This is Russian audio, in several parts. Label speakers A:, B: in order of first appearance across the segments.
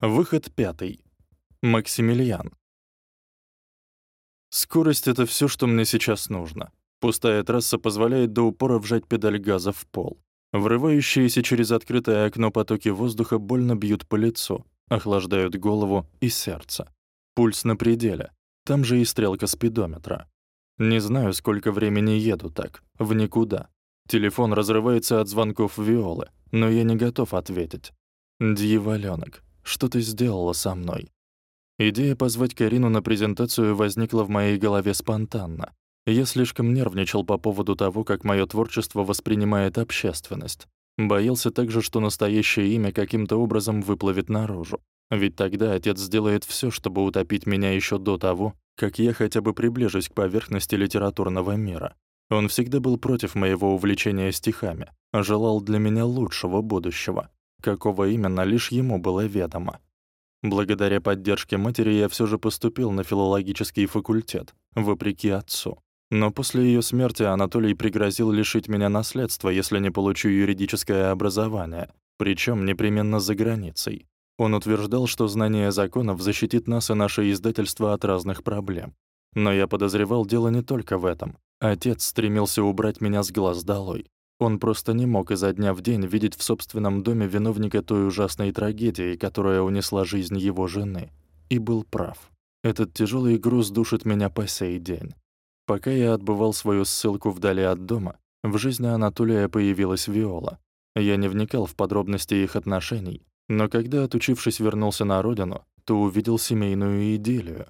A: Выход пятый. Максимилиан. Скорость — это всё, что мне сейчас нужно. Пустая трасса позволяет до упора вжать педаль газа в пол. Врывающиеся через открытое окно потоки воздуха больно бьют по лицу, охлаждают голову и сердце. Пульс на пределе. Там же и стрелка спидометра. Не знаю, сколько времени еду так, в никуда. Телефон разрывается от звонков Виолы, но я не готов ответить. Дьяволёнок, что ты сделала со мной? Идея позвать Карину на презентацию возникла в моей голове спонтанно. Я слишком нервничал по поводу того, как моё творчество воспринимает общественность. Боялся также, что настоящее имя каким-то образом выплывет наружу. Ведь тогда отец сделает всё, чтобы утопить меня ещё до того, как я хотя бы приближусь к поверхности литературного мира. Он всегда был против моего увлечения стихами, желал для меня лучшего будущего. Какого именно, лишь ему было ведомо. Благодаря поддержке матери я всё же поступил на филологический факультет, вопреки отцу. Но после её смерти Анатолий пригрозил лишить меня наследства, если не получу юридическое образование, причём непременно за границей. Он утверждал, что знание законов защитит нас и наше издательство от разных проблем. Но я подозревал дело не только в этом. Отец стремился убрать меня с глаз долой. Он просто не мог изо дня в день видеть в собственном доме виновника той ужасной трагедии, которая унесла жизнь его жены. И был прав. Этот тяжелый груз душит меня по сей день. Пока я отбывал свою ссылку вдали от дома, в жизни Анатолия появилась Виола. Я не вникал в подробности их отношений, но когда, отучившись, вернулся на родину, то увидел семейную идиллию.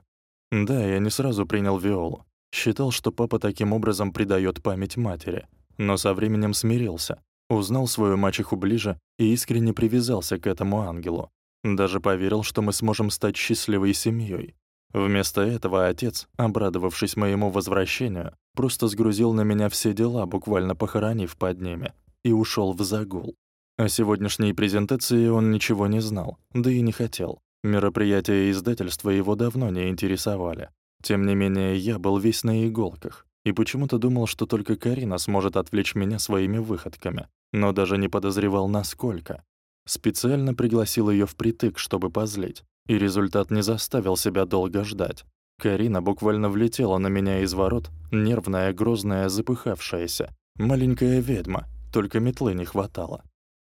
A: Да, я не сразу принял Виолу. Считал, что папа таким образом предает память матери — но со временем смирился, узнал свою мачеху ближе и искренне привязался к этому ангелу. Даже поверил, что мы сможем стать счастливой семьей. Вместо этого отец, обрадовавшись моему возвращению, просто сгрузил на меня все дела, буквально похоронив под ними, и ушел в загул. О сегодняшней презентации он ничего не знал, да и не хотел. Мероприятия издательства его давно не интересовали. Тем не менее, я был весь на иголках и почему-то думал, что только Карина сможет отвлечь меня своими выходками, но даже не подозревал, насколько. Специально пригласил её впритык, чтобы позлить, и результат не заставил себя долго ждать. Карина буквально влетела на меня из ворот, нервная, грозная, запыхавшаяся. Маленькая ведьма, только метлы не хватало.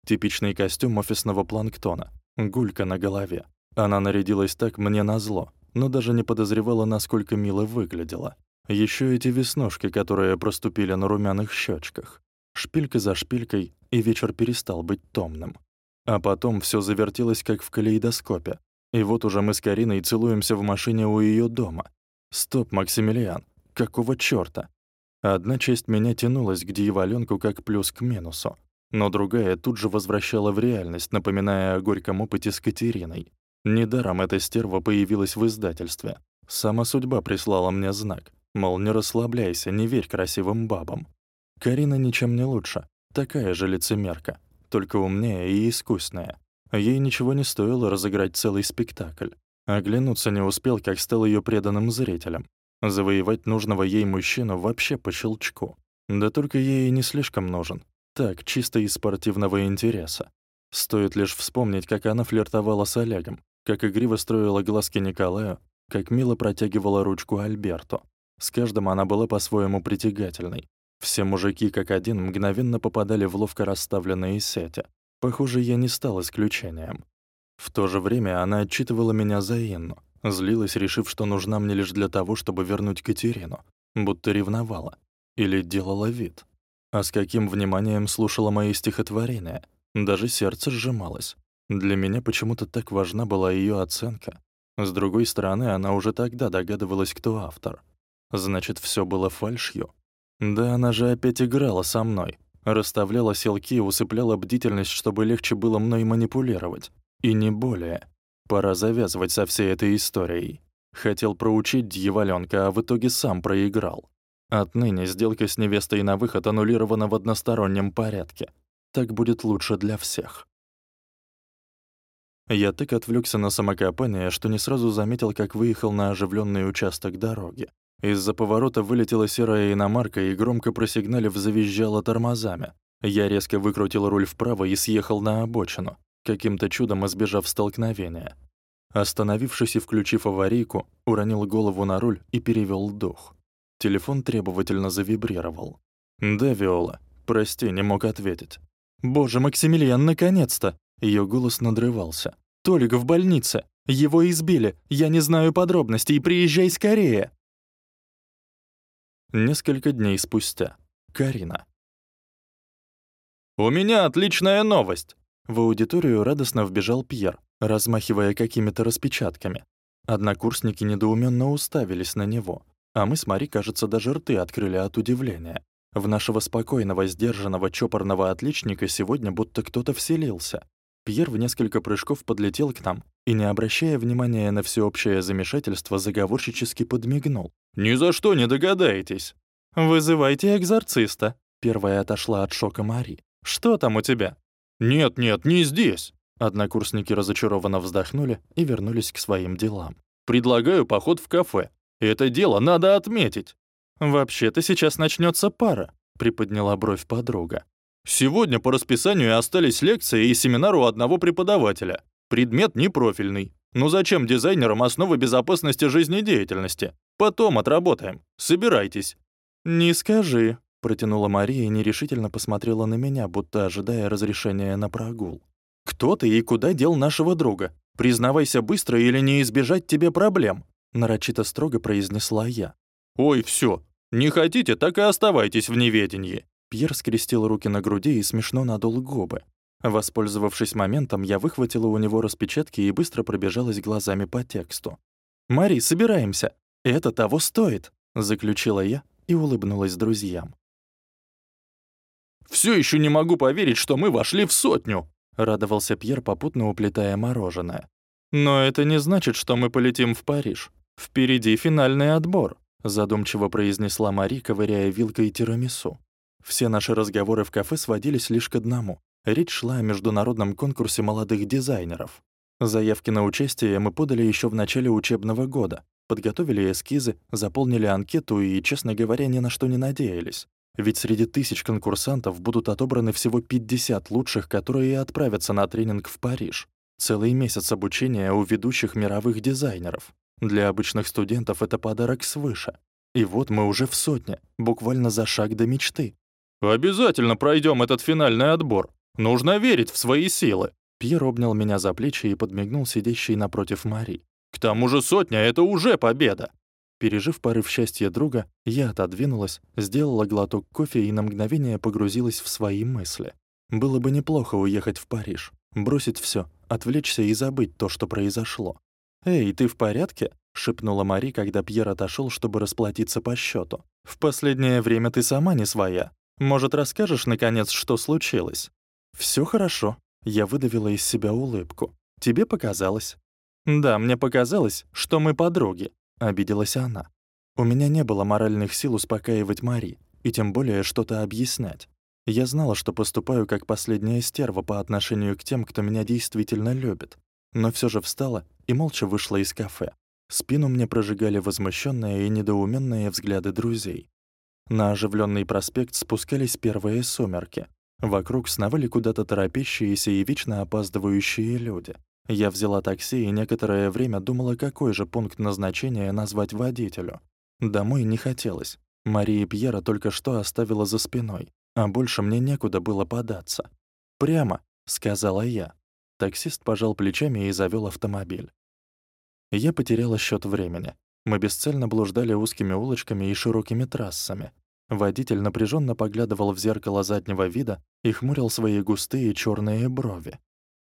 A: Типичный костюм офисного планктона, гулька на голове. Она нарядилась так мне назло, но даже не подозревала, насколько мило выглядела. Еще эти веснушки, которые проступили на румяных щечках. Шпилька за шпилькой, и вечер перестал быть томным. А потом все завертелось, как в калейдоскопе. И вот уже мы с Кариной целуемся в машине у ее дома. Стоп, Максимилиан, какого чёрта? Одна часть меня тянулась к дьяволёнку как плюс к минусу, но другая тут же возвращала в реальность, напоминая о горьком опыте с Катериной. Недаром эта стерва появилась в издательстве. Сама судьба прислала мне знак. Мол, не расслабляйся, не верь красивым бабам. Карина ничем не лучше. Такая же лицемерка, только умнее и искусная. Ей ничего не стоило разыграть целый спектакль. Оглянуться не успел, как стал ее преданным зрителем. Завоевать нужного ей мужчину вообще по щелчку. Да только ей и не слишком нужен. Так, чисто из спортивного интереса. Стоит лишь вспомнить, как она флиртовала с Олегом, как игриво строила глазки Николаю, как мило протягивала ручку Альберту. С каждым она была по-своему притягательной. Все мужики, как один, мгновенно попадали в ловко расставленные сети. Похоже, я не стал исключением. В то же время она отчитывала меня за Инну, злилась, решив, что нужна мне лишь для того, чтобы вернуть Катерину, будто ревновала. Или делала вид. А с каким вниманием слушала мои стихотворения. Даже сердце сжималось. Для меня почему-то так важна была ее оценка. С другой стороны, она уже тогда догадывалась, кто автор. Значит, все было фальшью. Да она же опять играла со мной. Расставляла селки усыпляла бдительность, чтобы легче было мной манипулировать. И не более. Пора завязывать со всей этой историей. Хотел проучить дьяволёнка, а в итоге сам проиграл. Отныне сделка с невестой на выход аннулирована в одностороннем порядке. Так будет лучше для всех. Я так отвлекся на самокопание, что не сразу заметил, как выехал на оживленный участок дороги. Из-за поворота вылетела серая иномарка и громко просигналив завизжала тормозами. Я резко выкрутил руль вправо и съехал на обочину. каким-то чудом избежав столкновения. Остановившись и включив аварийку, уронил голову на руль и перевёл дух. Телефон требовательно завибрировал. «Да, Виола. Прости, не мог ответить». «Боже, Максимилиан, наконец-то!» Её голос надрывался. «Толик в больнице! Его избили! Я не знаю подробностей, приезжай скорее!» Несколько дней спустя. Карина.
B: «У меня отличная новость!»
A: В аудиторию радостно вбежал Пьер, размахивая какими-то распечатками. Однокурсники недоуменно уставились на него, а мы с Мари, кажется, даже рты открыли от удивления. В нашего спокойного, сдержанного, чопорного отличника сегодня будто кто-то вселился. Пьер в несколько прыжков подлетел к нам и, не обращая внимания на всеобщее замешательство, заговорщически подмигнул.
B: «Ни за что не догадаетесь!»
A: «Вызывайте экзорциста!» Первая отошла от шока Мари. «Что там у тебя?»
B: «Нет, нет, не здесь!»
A: Однокурсники разочарованно вздохнули и вернулись к своим делам.
B: «Предлагаю поход в кафе. Это дело надо отметить!»
A: «Вообще-то сейчас начнется пара», — приподняла бровь подруга.
B: Сегодня по расписанию остались лекции и семинар у одного преподавателя. Предмет непрофильный. Ну зачем дизайнерам основы безопасности жизнедеятельности? Потом отработаем. Собирайтесь.
A: Не скажи, протянула Мария и нерешительно посмотрела на меня, будто ожидая разрешения на прогул. Кто ты и куда дел нашего друга? Признавайся быстро или не избежать тебе проблем, нарочито строго произнесла я.
B: Ой, все. Не хотите, так и оставайтесь в неведении.
A: Пьер скрестил руки на груди и смешно надул губы. Воспользовавшись моментом, я выхватила у него распечатки и быстро пробежалась глазами по тексту. «Мари, собираемся! Это того стоит!» — заключила я и улыбнулась друзьям.
B: «Всё ещё не могу поверить, что мы вошли в сотню!»
A: — радовался Пьер, попутно уплетая мороженое. «Но это не значит, что мы полетим в Париж. Впереди финальный отбор», — задумчиво произнесла Мари, ковыряя вилкой тирамису. Все наши разговоры в кафе сводились лишь к одному. Речь шла о международном конкурсе молодых дизайнеров. Заявки на участие мы подали еще в начале учебного года. Подготовили эскизы, заполнили анкету и, честно говоря, ни на что не надеялись. Ведь среди тысяч конкурсантов будут отобраны всего 50 лучших, которые и отправятся на тренинг в Париж. Целый месяц обучения у ведущих мировых дизайнеров. Для обычных студентов это подарок свыше. И вот мы уже в сотне, буквально за шаг до мечты.
B: «Обязательно пройдем этот финальный отбор. Нужно верить в свои силы».
A: Пьер обнял меня за плечи и подмигнул сидящей напротив Мари.
B: «К тому же сотня — это уже победа!»
A: Пережив порыв счастья друга, я отодвинулась, сделала глоток кофе и на мгновение погрузилась в свои мысли. Было бы неплохо уехать в Париж, бросить все, отвлечься и забыть то, что произошло. «Эй, ты в порядке?» — шепнула Мари, когда Пьер отошел, чтобы расплатиться по счету. «В последнее время ты сама не своя. Может, расскажешь, наконец, что случилось?» Все хорошо». Я выдавила из себя улыбку. «Тебе показалось?» «Да, мне показалось, что мы подруги», — обиделась она. У меня не было моральных сил успокаивать Мари, и тем более что-то объяснять. Я знала, что поступаю как последняя стерва по отношению к тем, кто меня действительно любит. Но все же встала и молча вышла из кафе. Спину мне прожигали возмущенные и недоуменные взгляды друзей. На оживленный проспект спускались первые сумерки. Вокруг сновали куда-то торопящиеся и вечно опаздывающие люди. Я взяла такси и некоторое время думала, какой же пункт назначения назвать водителю. Домой не хотелось. Мария Пьера только что оставила за спиной, а больше мне некуда было податься. «Прямо», — сказала я. Таксист пожал плечами и завёл автомобиль. Я потеряла счёт времени. Мы бесцельно блуждали узкими улочками и широкими трассами. Водитель напряженно поглядывал в зеркало заднего вида и хмурил свои густые черные брови.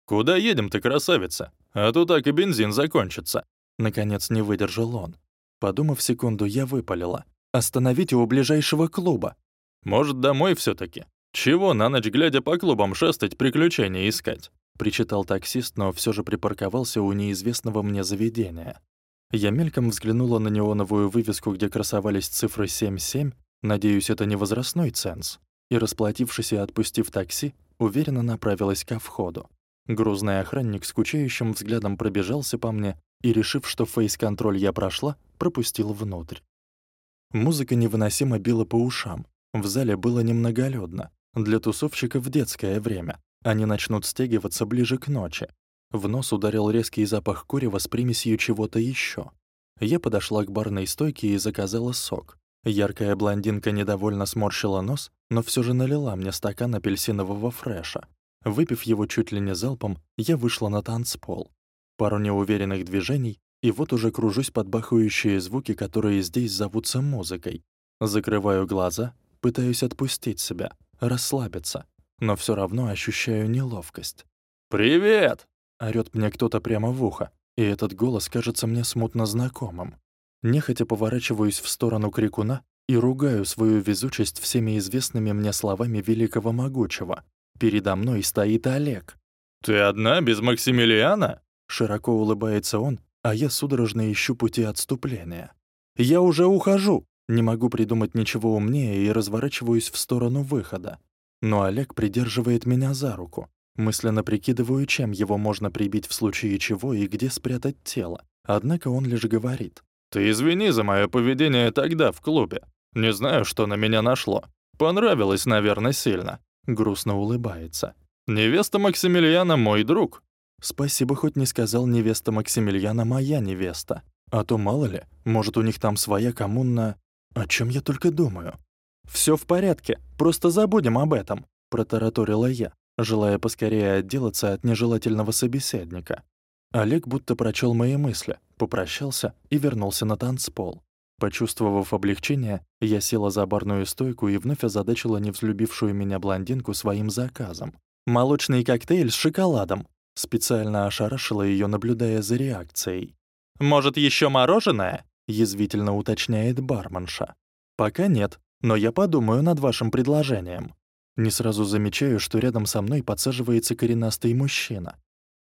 B: «Куда едем ты, красавица? А то так и бензин закончится».
A: Наконец не выдержал он. Подумав секунду, я выпалила. «Остановите у ближайшего клуба».
B: «Может, домой все таки Чего на ночь глядя по клубам шастать, приключения искать?»
A: Причитал таксист, но все же припарковался у неизвестного мне заведения. Я мельком взглянула на неоновую вывеску, где красовались цифры 77, надеюсь, это не возрастной ценз, и, расплатившись и отпустив такси, уверенно направилась ко входу. Грузный охранник скучающим взглядом пробежался по мне и, решив, что фейс-контроль я прошла, пропустил внутрь. Музыка невыносимо била по ушам. В зале было немноголюдно. Для тусовщиков детское время. Они начнут стягиваться ближе к ночи. В нос ударил резкий запах курева с примесью чего-то еще. Я подошла к барной стойке и заказала сок. Яркая блондинка недовольно сморщила нос, но все же налила мне стакан апельсинового фреша. Выпив его чуть ли не залпом, я вышла на танцпол. Пару неуверенных движений, и вот уже кружусь под бахающие звуки, которые здесь зовутся музыкой. Закрываю глаза, пытаюсь отпустить себя, расслабиться, но все равно ощущаю неловкость.
B: «Привет!»
A: — орёт мне кто-то прямо в ухо, и этот голос кажется мне смутно знакомым. Нехотя поворачиваюсь в сторону крикуна и ругаю свою везучесть всеми известными мне словами великого могучего. Передо мной стоит Олег.
B: «Ты одна, без Максимилиана?»
A: Широко улыбается он, а я судорожно ищу пути отступления. «Я уже ухожу!» Не могу придумать ничего умнее и разворачиваюсь в сторону выхода. Но Олег придерживает меня за руку. Мысленно прикидываю, чем его можно прибить в случае чего и где спрятать тело. Однако он лишь говорит.
B: «Ты извини за мое поведение тогда в клубе. Не знаю, что на меня нашло. Понравилось, наверное, сильно
A: грустно улыбается.
B: «Невеста Максимилиана мой друг».
A: «Спасибо, хоть не сказал невеста Максимилиана моя невеста. А то, мало ли, может, у них там своя коммуна... О чем я только думаю?» Все в порядке, просто забудем об этом», — протараторила я, желая поскорее отделаться от нежелательного собеседника. Олег будто прочел мои мысли, попрощался и вернулся на танцпол. Почувствовав облегчение, я села за барную стойку и вновь озадачила невзлюбившую меня блондинку своим заказом. «Молочный коктейль с шоколадом». Специально ошарашила ее, наблюдая за реакцией. «Может, еще мороженое?» — язвительно уточняет барменша. «Пока нет, но я подумаю над вашим предложением». Не сразу замечаю, что рядом со мной подсаживается коренастый мужчина.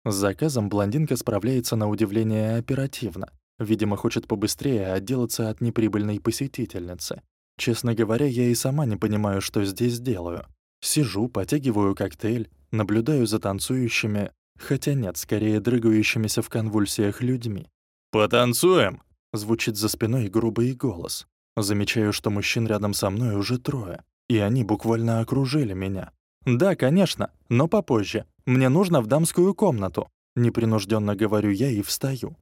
A: С заказом блондинка справляется на удивление оперативно. Видимо, хочет побыстрее отделаться от неприбыльной посетительницы. Честно говоря, я и сама не понимаю, что здесь делаю. Сижу, потягиваю коктейль, наблюдаю за танцующими, хотя нет, скорее дрыгающимися в конвульсиях людьми.
B: «Потанцуем!»
A: — звучит за спиной грубый голос. Замечаю, что мужчин рядом со мной уже трое, и они буквально окружили меня. «Да, конечно, но попозже. Мне нужно в дамскую комнату», — непринужденно говорю я и встаю.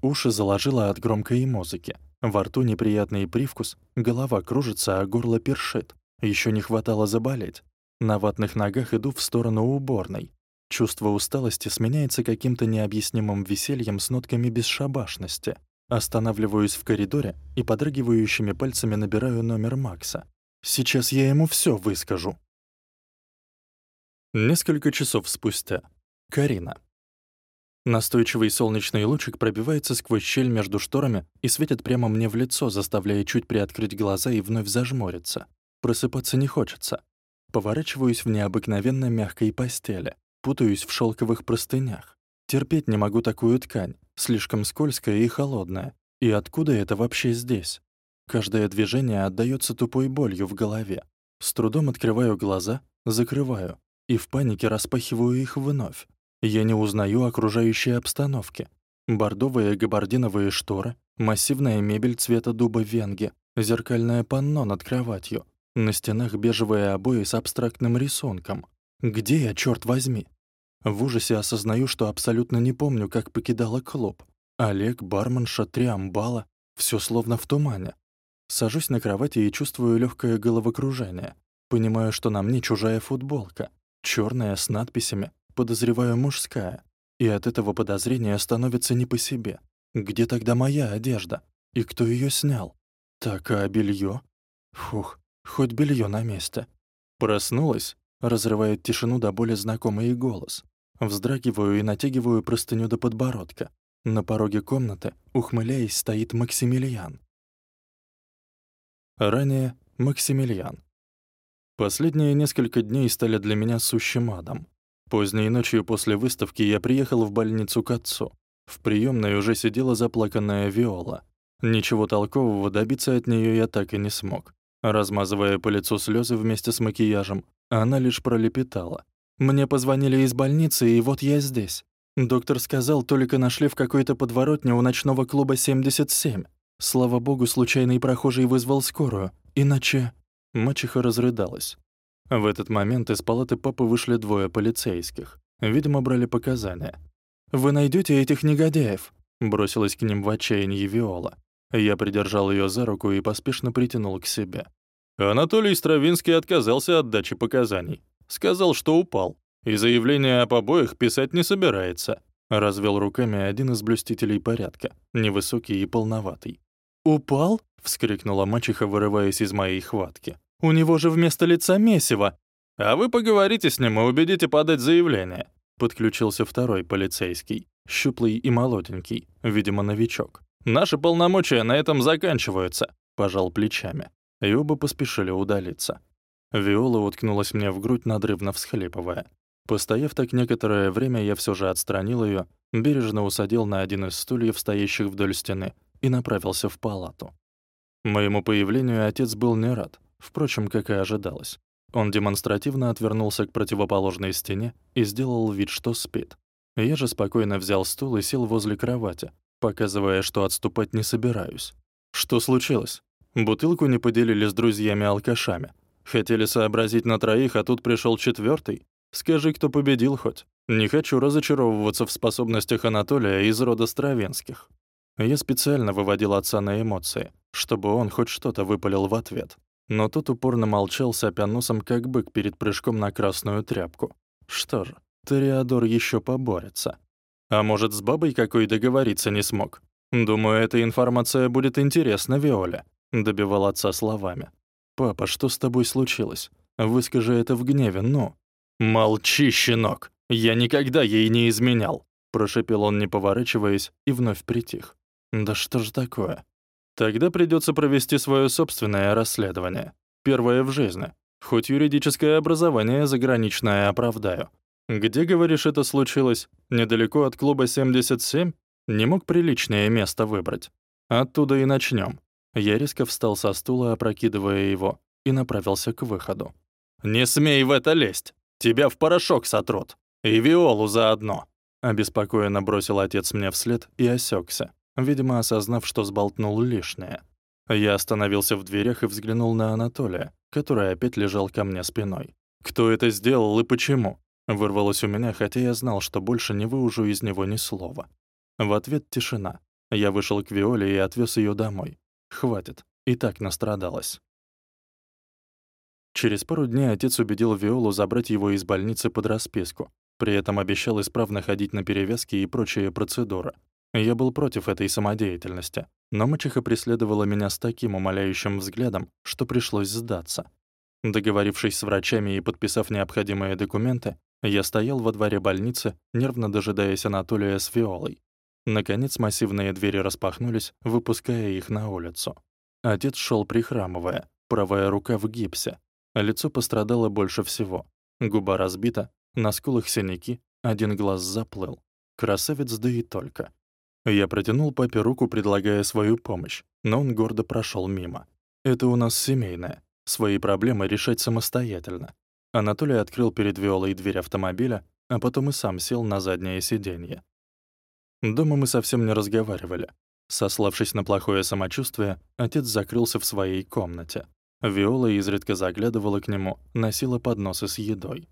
A: Уши заложило от громкой музыки. Во рту неприятный привкус, голова кружится, а горло першит. Еще не хватало заболеть. На ватных ногах иду в сторону уборной. Чувство усталости сменяется каким-то необъяснимым весельем с нотками бесшабашности. Останавливаюсь в коридоре и подрагивающими пальцами набираю номер Макса. Сейчас я ему все выскажу. Несколько часов спустя. Карина. Настойчивый солнечный лучик пробивается сквозь щель между шторами и светит прямо мне в лицо, заставляя чуть приоткрыть глаза и вновь зажмуриться. Просыпаться не хочется. Поворачиваюсь в необыкновенно мягкой постели, путаюсь в шелковых простынях. Терпеть не могу такую ткань, слишком скользкая и холодная. И откуда это вообще здесь? Каждое движение отдаётся тупой болью в голове. С трудом открываю глаза, закрываю и в панике распахиваю их вновь. Я не узнаю окружающей обстановки. Бордовые габардиновые шторы, массивная мебель цвета дуба венги, зеркальное панно над кроватью, на стенах бежевые обои с абстрактным рисунком. Где я, черт возьми? В ужасе осознаю, что абсолютно не помню, как покидала клуб. Олег, барменша, три амбала — всё словно в тумане. Сажусь на кровати и чувствую легкое головокружение. Понимаю, что на мне чужая футболка, черная с надписями, подозреваю, мужская. И от этого подозрения становится не по себе. Где тогда моя одежда? И кто ее снял? Так, а белье? Фух, хоть белье на месте. Проснулась, разрывает тишину до боли знакомый голос. Вздрагиваю и натягиваю простыню до подбородка. На пороге комнаты, ухмыляясь, стоит Максимилиан. Ранее Максимилиан. Последние несколько дней стали для меня сущим адом. Поздней ночью после выставки я приехал в больницу к отцу. В приемной уже сидела заплаканная Виола. Ничего толкового добиться от нее я так и не смог. Размазывая по лицу слезы вместе с макияжем, она лишь пролепетала. «Мне позвонили из больницы, и вот я здесь. Доктор сказал, только нашли в какой-то подворотне у ночного клуба 77. Слава богу, случайный прохожий вызвал скорую, иначе...» Мачеха разрыдалась. В этот момент из палаты папы вышли двое полицейских. Видимо, брали показания. «Вы найдете этих негодяев?» Бросилась к ним в отчаянии Виола. Я придержал ее за руку и поспешно притянул к себе.
B: Анатолий Стравинский отказался от дачи показаний. Сказал, что упал. И заявление об обоих писать не собирается.
A: Развел руками один из блюстителей порядка, невысокий и полноватый. «Упал?» — вскрикнула мачеха, вырываясь из моей хватки. «У него же вместо лица месиво!»
B: «А вы поговорите с ним и убедите подать заявление», — подключился второй полицейский,
A: щуплый и молоденький, видимо, новичок.
B: «Наши полномочия на этом заканчиваются», — пожал плечами.
A: И оба поспешили удалиться. Виола уткнулась мне в грудь, надрывно всхлипывая. Постояв так некоторое время, я все же отстранил ее, бережно усадил на один из стульев, стоящих вдоль стены, и направился в палату. Моему появлению отец был не рад, впрочем, как и ожидалось. Он демонстративно отвернулся к противоположной стене и сделал вид, что спит. Я же спокойно взял стул и сел возле кровати, показывая, что отступать не собираюсь. Что случилось? Бутылку не поделили с друзьями-алкашами. Хотели сообразить на троих, а тут пришел четвертый. Скажи, кто победил хоть. Не хочу разочаровываться в способностях Анатолия из рода Стравенских. Я специально выводил отца на эмоции, чтобы он хоть что-то выпалил в ответ. Но тот упорно молчал, сопя носом, как бык перед прыжком на красную тряпку. Что же, Тореадор еще поборется. А может, с бабой какой договориться не смог? Думаю, эта информация будет интересна Виоле, добивал отца словами. Папа, что с тобой случилось? Выскажи это в гневе, ну.
B: Молчи, щенок. Я никогда ей не изменял,
A: прошипел он, не поворачиваясь, и вновь притих. Да что ж такое? Тогда придется провести свое собственное расследование. Первое в жизни. Хоть юридическое образование заграничное оправдаю. Где, говоришь, это случилось? Недалеко от клуба 77? Не мог приличное место выбрать. Оттуда и начнем. Я резко встал со стула, опрокидывая его, и направился к выходу.
B: «Не смей в это лезть! Тебя в порошок сотрут! И Виолу заодно!»
A: Обеспокоенно бросил отец мне вслед и осекся видимо, осознав, что сболтнул лишнее. Я остановился в дверях и взглянул на Анатолия, который опять лежал ко мне спиной. «Кто это сделал и почему?» Вырвалось у меня, хотя я знал, что больше не выужу из него ни слова. В ответ тишина. Я вышел к Виоле и отвез ее домой. Хватит, и так настрадалась. Через пару дней отец убедил Виолу забрать его из больницы под расписку. При этом обещал исправно ходить на перевязки и прочие процедуры. Я был против этой самодеятельности, но мачеха преследовала меня с таким умоляющим взглядом, что пришлось сдаться. Договорившись с врачами и подписав необходимые документы, я стоял во дворе больницы, нервно дожидаясь Анатолия с Виолой. Наконец массивные двери распахнулись, выпуская их на улицу. Отец шел прихрамывая, правая рука в гипсе. Лицо пострадало больше всего. Губа разбита, на скулах синяки, один глаз заплыл. Красавец, да и только. Я протянул папе руку, предлагая свою помощь, но он гордо прошел мимо. Это у нас семейное. Свои проблемы решать самостоятельно. Анатолий открыл перед Виолой дверь автомобиля, а потом и сам сел на заднее сиденье. Дома мы совсем не разговаривали. Сославшись на плохое самочувствие, отец закрылся в своей комнате. Виола изредка заглядывала к нему, носила подносы с едой.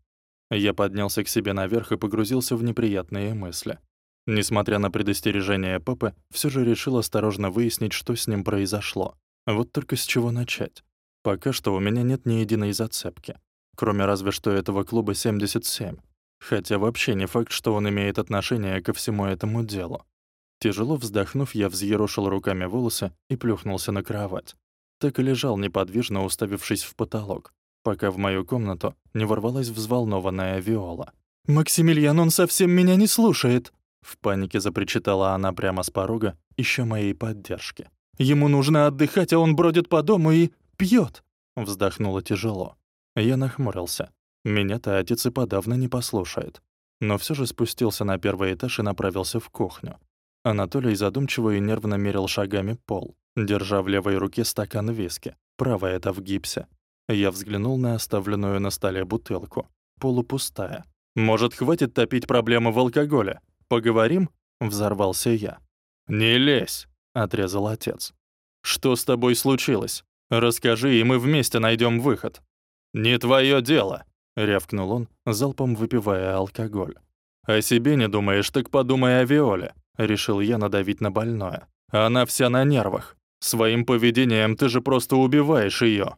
A: Я поднялся к себе наверх и погрузился в неприятные мысли. Несмотря на предостережение папы, все же решил осторожно выяснить, что с ним произошло. Вот только с чего начать. Пока что у меня нет ни единой зацепки. Кроме разве что этого клуба 77. Хотя вообще не факт, что он имеет отношение ко всему этому делу. Тяжело вздохнув, я взъерошил руками волосы и плюхнулся на кровать. Так и лежал неподвижно, уставившись в потолок, пока в мою комнату не ворвалась взволнованная Виола. «Максимилиан, он совсем меня не слушает!» В панике запричитала она прямо с порога, ища моей поддержки. «Ему нужно отдыхать, а он бродит по дому и пьет!» Вздохнула тяжело. Я нахмурился. Меня-то отец и подавно не послушает. Но все же спустился на первый этаж и направился в кухню. Анатолий задумчиво и нервно мерил шагами пол, держа в левой руке стакан виски, правая это в гипсе. Я взглянул на оставленную на столе бутылку. Полупустая. «Может, хватит топить проблемы в алкоголе?» Поговорим?» — взорвался я.
B: «Не лезь!»
A: — отрезал отец. «Что с тобой случилось? Расскажи, и мы вместе найдем выход».
B: «Не твое дело», — рявкнул он, залпом выпивая алкоголь. «О себе не думаешь, так подумай о Виоле», — решил я надавить на больное. «Она вся на нервах. Своим поведением ты же просто убиваешь ее.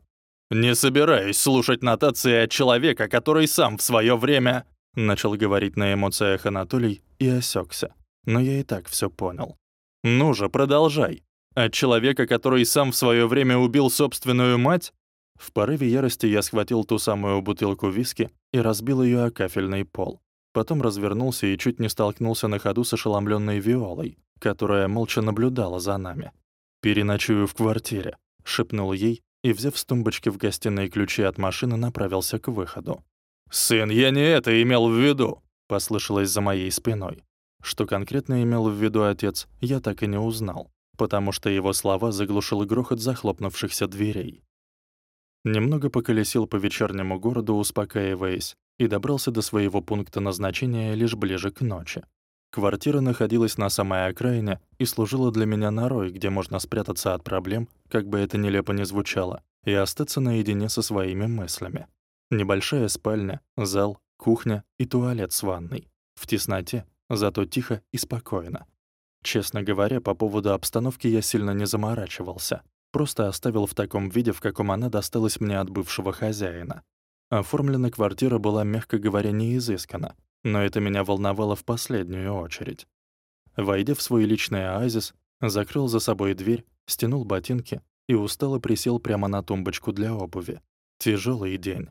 B: «Не собираюсь слушать нотации от человека, который сам в свое время...» Начал говорить на эмоциях Анатолий и осекся. Но я и так все понял. «Ну же, продолжай. От человека, который сам в свое время убил собственную мать?» В порыве ярости я схватил ту самую бутылку виски и разбил ее о кафельный пол. Потом развернулся и чуть не столкнулся на ходу с ошеломленной Виолой, которая молча наблюдала за нами. «Переночую в квартире», — шепнул ей и, взяв с тумбочки в гостиной ключи от машины, направился к выходу. «Сын, я не это имел в виду!» — послышалось за моей спиной. Что конкретно имел в виду отец, я так и не узнал, потому что его слова заглушил грохот захлопнувшихся дверей. Немного поколесил по вечернему городу, успокаиваясь, и добрался до своего пункта назначения лишь ближе к ночи. Квартира находилась на самой окраине и служила для меня норой, где можно спрятаться от проблем, как бы это нелепо ни звучало, и остаться наедине со своими мыслями. Небольшая спальня, зал, кухня и туалет с ванной. В тесноте, зато тихо и спокойно. Честно говоря, по поводу обстановки я сильно не заморачивался. Просто оставил в таком виде, в каком она досталась мне от бывшего хозяина. Оформлена квартира была, мягко говоря, не изысканна, но это меня волновало в последнюю очередь. Войдя в свой личный оазис, закрыл за собой дверь, стянул ботинки и устало присел прямо на тумбочку для обуви. Тяжелый день.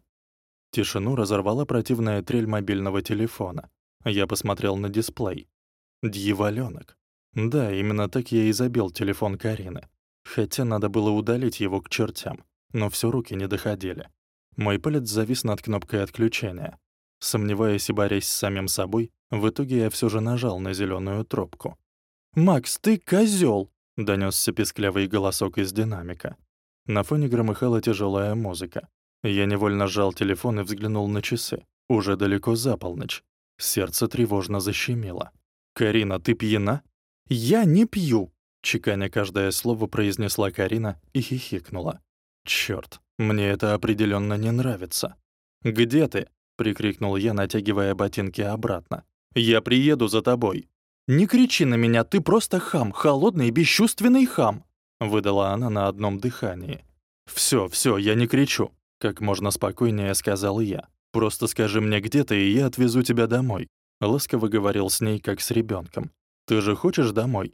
B: Тишину разорвала противная трель мобильного телефона. Я посмотрел на дисплей. Дьяволёнок. Да, именно так я и забил телефон Карины. Хотя надо было удалить его к чертям, но все руки не доходили. Мой палец завис над кнопкой отключения. Сомневаясь и борясь с самим собой, в итоге я все же нажал на зеленую трубку. «Макс, ты козел! донесся песклявый голосок из динамика. На фоне громыхала тяжелая музыка. Я невольно сжал телефон и взглянул на часы. Уже далеко за полночь. Сердце тревожно защемило. «Карина, ты пьяна?» «Я не пью!» Чеканя каждое слово произнесла Карина и хихикнула. «Чёрт, мне это определенно не нравится. Где ты?» — прикрикнул я, натягивая ботинки обратно. «Я приеду за тобой». «Не кричи на меня, ты просто хам, холодный бесчувственный хам», — выдала она на одном дыхании. «Всё, всё, я не кричу», — как можно спокойнее сказал я. «Просто скажи мне, где ты, и я отвезу тебя домой», — ласково говорил с ней, как с ребёнком. «Ты же хочешь домой?»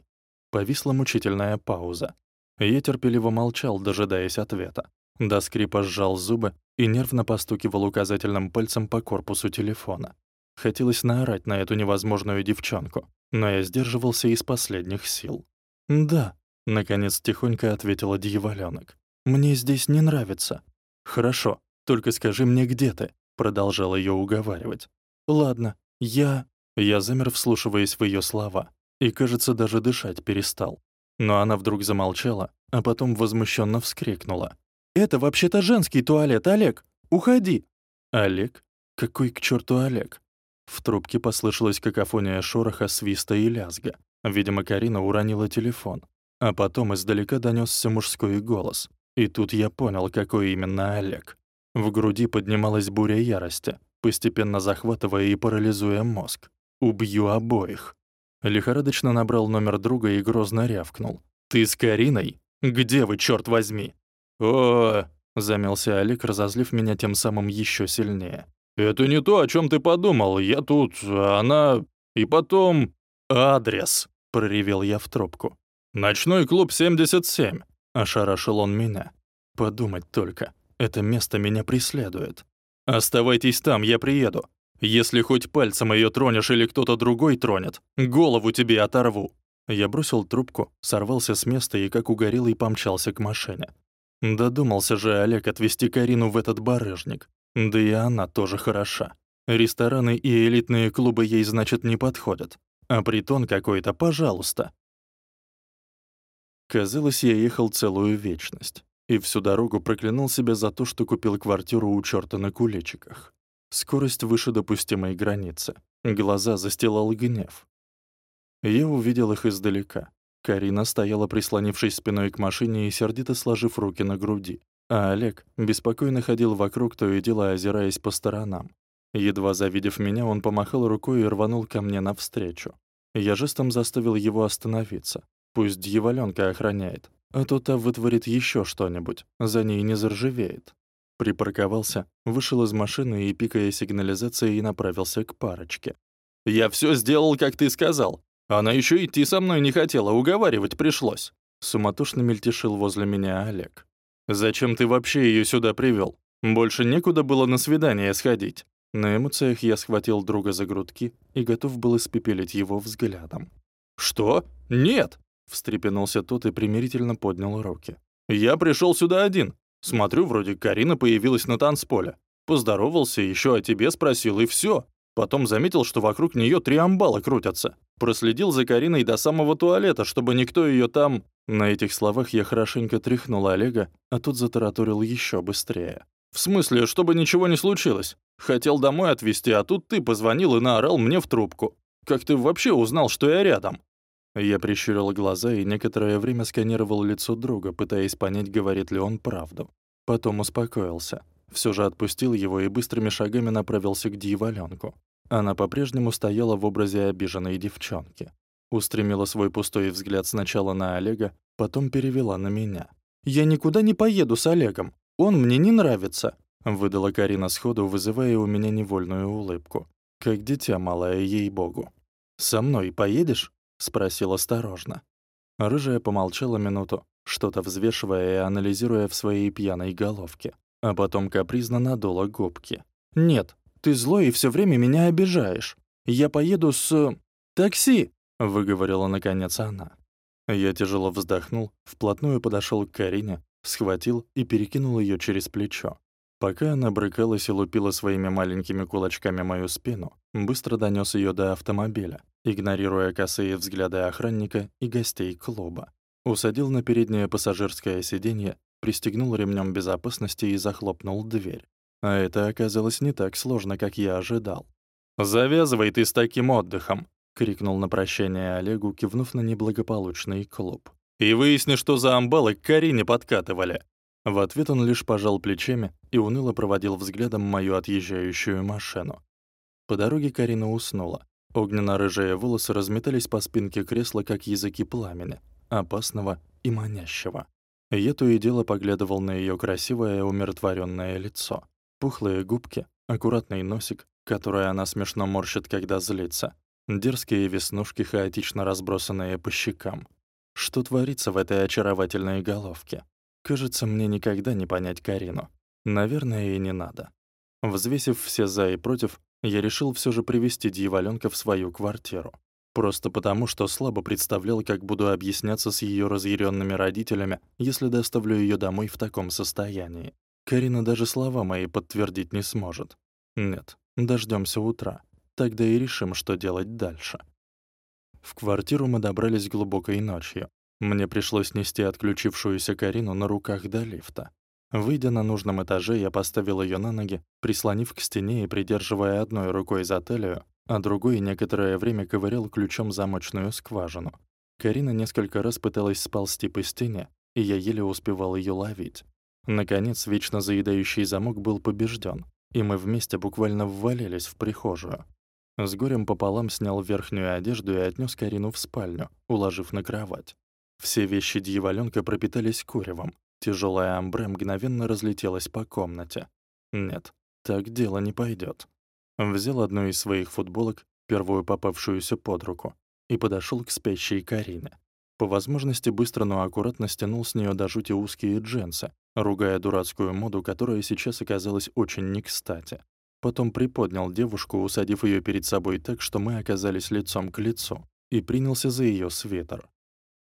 B: Повисла мучительная пауза. Я терпеливо молчал, дожидаясь ответа. До скрипа сжал зубы и нервно постукивал указательным пальцем по корпусу телефона. Хотелось наорать на эту невозможную девчонку, но я сдерживался из последних сил. «Да», — наконец тихонько ответила дьяволёнок. «Мне здесь не нравится». «Хорошо, только скажи мне, где ты?» — продолжал её уговаривать. «Ладно, я...» Я замер, вслушиваясь в её слова, и, кажется, даже дышать перестал. Но она вдруг замолчала, а потом возмущенно вскрикнула. «Это вообще-то женский туалет, Олег! Уходи!» «Олег? Какой к черту Олег?» В трубке послышалась какофония шороха, свиста и лязга. Видимо, Карина уронила телефон. А потом издалека донесся мужской голос. И тут я понял, какой именно Олег. В груди поднималась буря ярости, постепенно захватывая и парализуя мозг. «Убью обоих!» Лихорадочно набрал номер друга и грозно рявкнул. «Ты с Кариной? Где вы, черт возьми?» «О!» — замялся Олег, разозлив меня тем самым еще сильнее. «Это не то, о чем ты подумал. Я тут, она... И потом... Адрес!» — проревел я в трубку. «Ночной клуб 77», — ошарашил он меня. «Подумать только, это место меня преследует. Оставайтесь там, я приеду. Если хоть пальцем ее тронешь или кто-то другой тронет, голову тебе оторву». Я бросил трубку, сорвался с места и как угорелый помчался к машине. Додумался же Олег отвезти Карину в этот барыжник. Да и она тоже хороша. Рестораны и элитные клубы ей, значит, не подходят. А притон какой-то, пожалуйста. Казалось, я ехал целую вечность. И всю дорогу проклинал себя за то, что купил квартиру у чёрта на куличиках. Скорость выше допустимой границы. Глаза застилал гнев. Я увидел их издалека. Карина стояла, прислонившись спиной к машине и сердито сложив руки на груди.
A: А Олег беспокойно ходил вокруг, то и дело озираясь по сторонам. Едва завидев меня, он помахал рукой и рванул ко мне навстречу. Я жестом заставил его остановиться. Пусть дьяволёнка охраняет, а то та вытворит еще что-нибудь, за ней не заржавеет. Припарковался, вышел из машины и, пикая сигнализацией, направился к парочке.
B: «Я все сделал, как ты сказал. Она еще идти со мной не хотела, уговаривать пришлось».
A: Суматошно мельтешил возле меня Олег.
B: «Зачем ты вообще ее сюда привел? Больше некуда было на свидание сходить».
A: На эмоциях я схватил друга за грудки и готов был испепелить его взглядом.
B: «Что? Нет!» — встрепенулся тот и примирительно поднял руки. «Я пришел сюда один. Смотрю, вроде Карина появилась на танцполе. Поздоровался, еще о тебе спросил, и все. Потом заметил, что вокруг нее три амбала крутятся. Проследил за Кариной до самого туалета, чтобы никто ее там...»
A: На этих словах я хорошенько тряхнул Олега, а тот затараторил еще быстрее.
B: «В смысле, чтобы ничего не случилось? Хотел домой отвезти, а тут ты позвонил и наорал мне в трубку. Как ты вообще узнал, что я рядом?»
A: Я прищурил глаза и некоторое время сканировал лицо друга, пытаясь понять, говорит ли он правду. Потом успокоился. Все же отпустил его и быстрыми шагами направился к дьяволёнку. Она по-прежнему стояла в образе обиженной девчонки. Устремила свой пустой взгляд сначала на Олега, потом перевела на меня.
B: «Я никуда не поеду с Олегом. Он мне не нравится», —
A: выдала Карина сходу, вызывая у меня невольную улыбку. Как дитя малое, ей-богу. «Со мной поедешь?» — спросил осторожно. Рыжая помолчала минуту, что-то взвешивая и анализируя в своей пьяной головке, а потом капризно надула губки.
B: «Нет, ты злой и все время меня обижаешь. Я поеду с... такси!» — выговорила наконец она.
A: Я тяжело вздохнул, вплотную подошел к Карине, схватил и перекинул ее через плечо. Пока она брыкалась и лупила своими маленькими кулачками мою спину, быстро донес ее до автомобиля, игнорируя косые взгляды охранника и гостей клуба. Усадил на переднее пассажирское сиденье, пристегнул ремнем безопасности и захлопнул дверь. А это оказалось не так сложно, как я ожидал.
B: «Завязывай ты с таким отдыхом!»
A: — крикнул на прощание Олегу, кивнув на неблагополучный клуб.
B: «И выясни, что за амбалы к Карине подкатывали!»
A: В ответ он лишь пожал плечами и уныло проводил взглядом мою отъезжающую машину. По дороге Карина уснула. Огненно-рыжие волосы разметались по спинке кресла, как языки пламени, опасного и манящего. Я то и дело поглядывал на ее красивое умиротворенное лицо. Пухлые губки, аккуратный носик, который она смешно морщит, когда злится, дерзкие веснушки, хаотично разбросанные по щекам. Что творится в этой очаровательной головке? Кажется, мне никогда не понять Карину. Наверное, и не надо. Взвесив все «за» и «против», я решил все же привести дьяволёнка в свою квартиру. Просто потому, что слабо представлял, как буду объясняться с ее разъяренными родителями, если доставлю ее домой в таком состоянии. Карина даже слова мои подтвердить не сможет. Нет, дождемся утра. Тогда и решим, что делать дальше. В квартиру мы добрались глубокой ночью. Мне пришлось нести отключившуюся Карину на руках до лифта. Выйдя на нужном этаже, я поставил ее на ноги, прислонив к стене и придерживая одной рукой за талию, а другой некоторое время ковырял ключом замочную скважину. Карина несколько раз пыталась сползти по стене, и я еле успевал ее ловить. Наконец, вечно заедающий замок был побежден, и мы вместе буквально ввалились в прихожую. С горем пополам снял верхнюю одежду и отнес Карину в спальню, уложив на кровать. Все вещи дьяволёнка пропитались куревом. Тяжелая амбре мгновенно разлетелась по комнате. Нет, так дело не пойдет. Взял одну из своих футболок, первую попавшуюся под руку, и подошел к спящей Карине. По возможности быстро, но аккуратно стянул с нее до жути узкие джинсы, ругая дурацкую моду, которая сейчас оказалась очень не кстати. Потом приподнял девушку, усадив ее перед собой так, что мы оказались лицом к лицу, и принялся за ее свитер.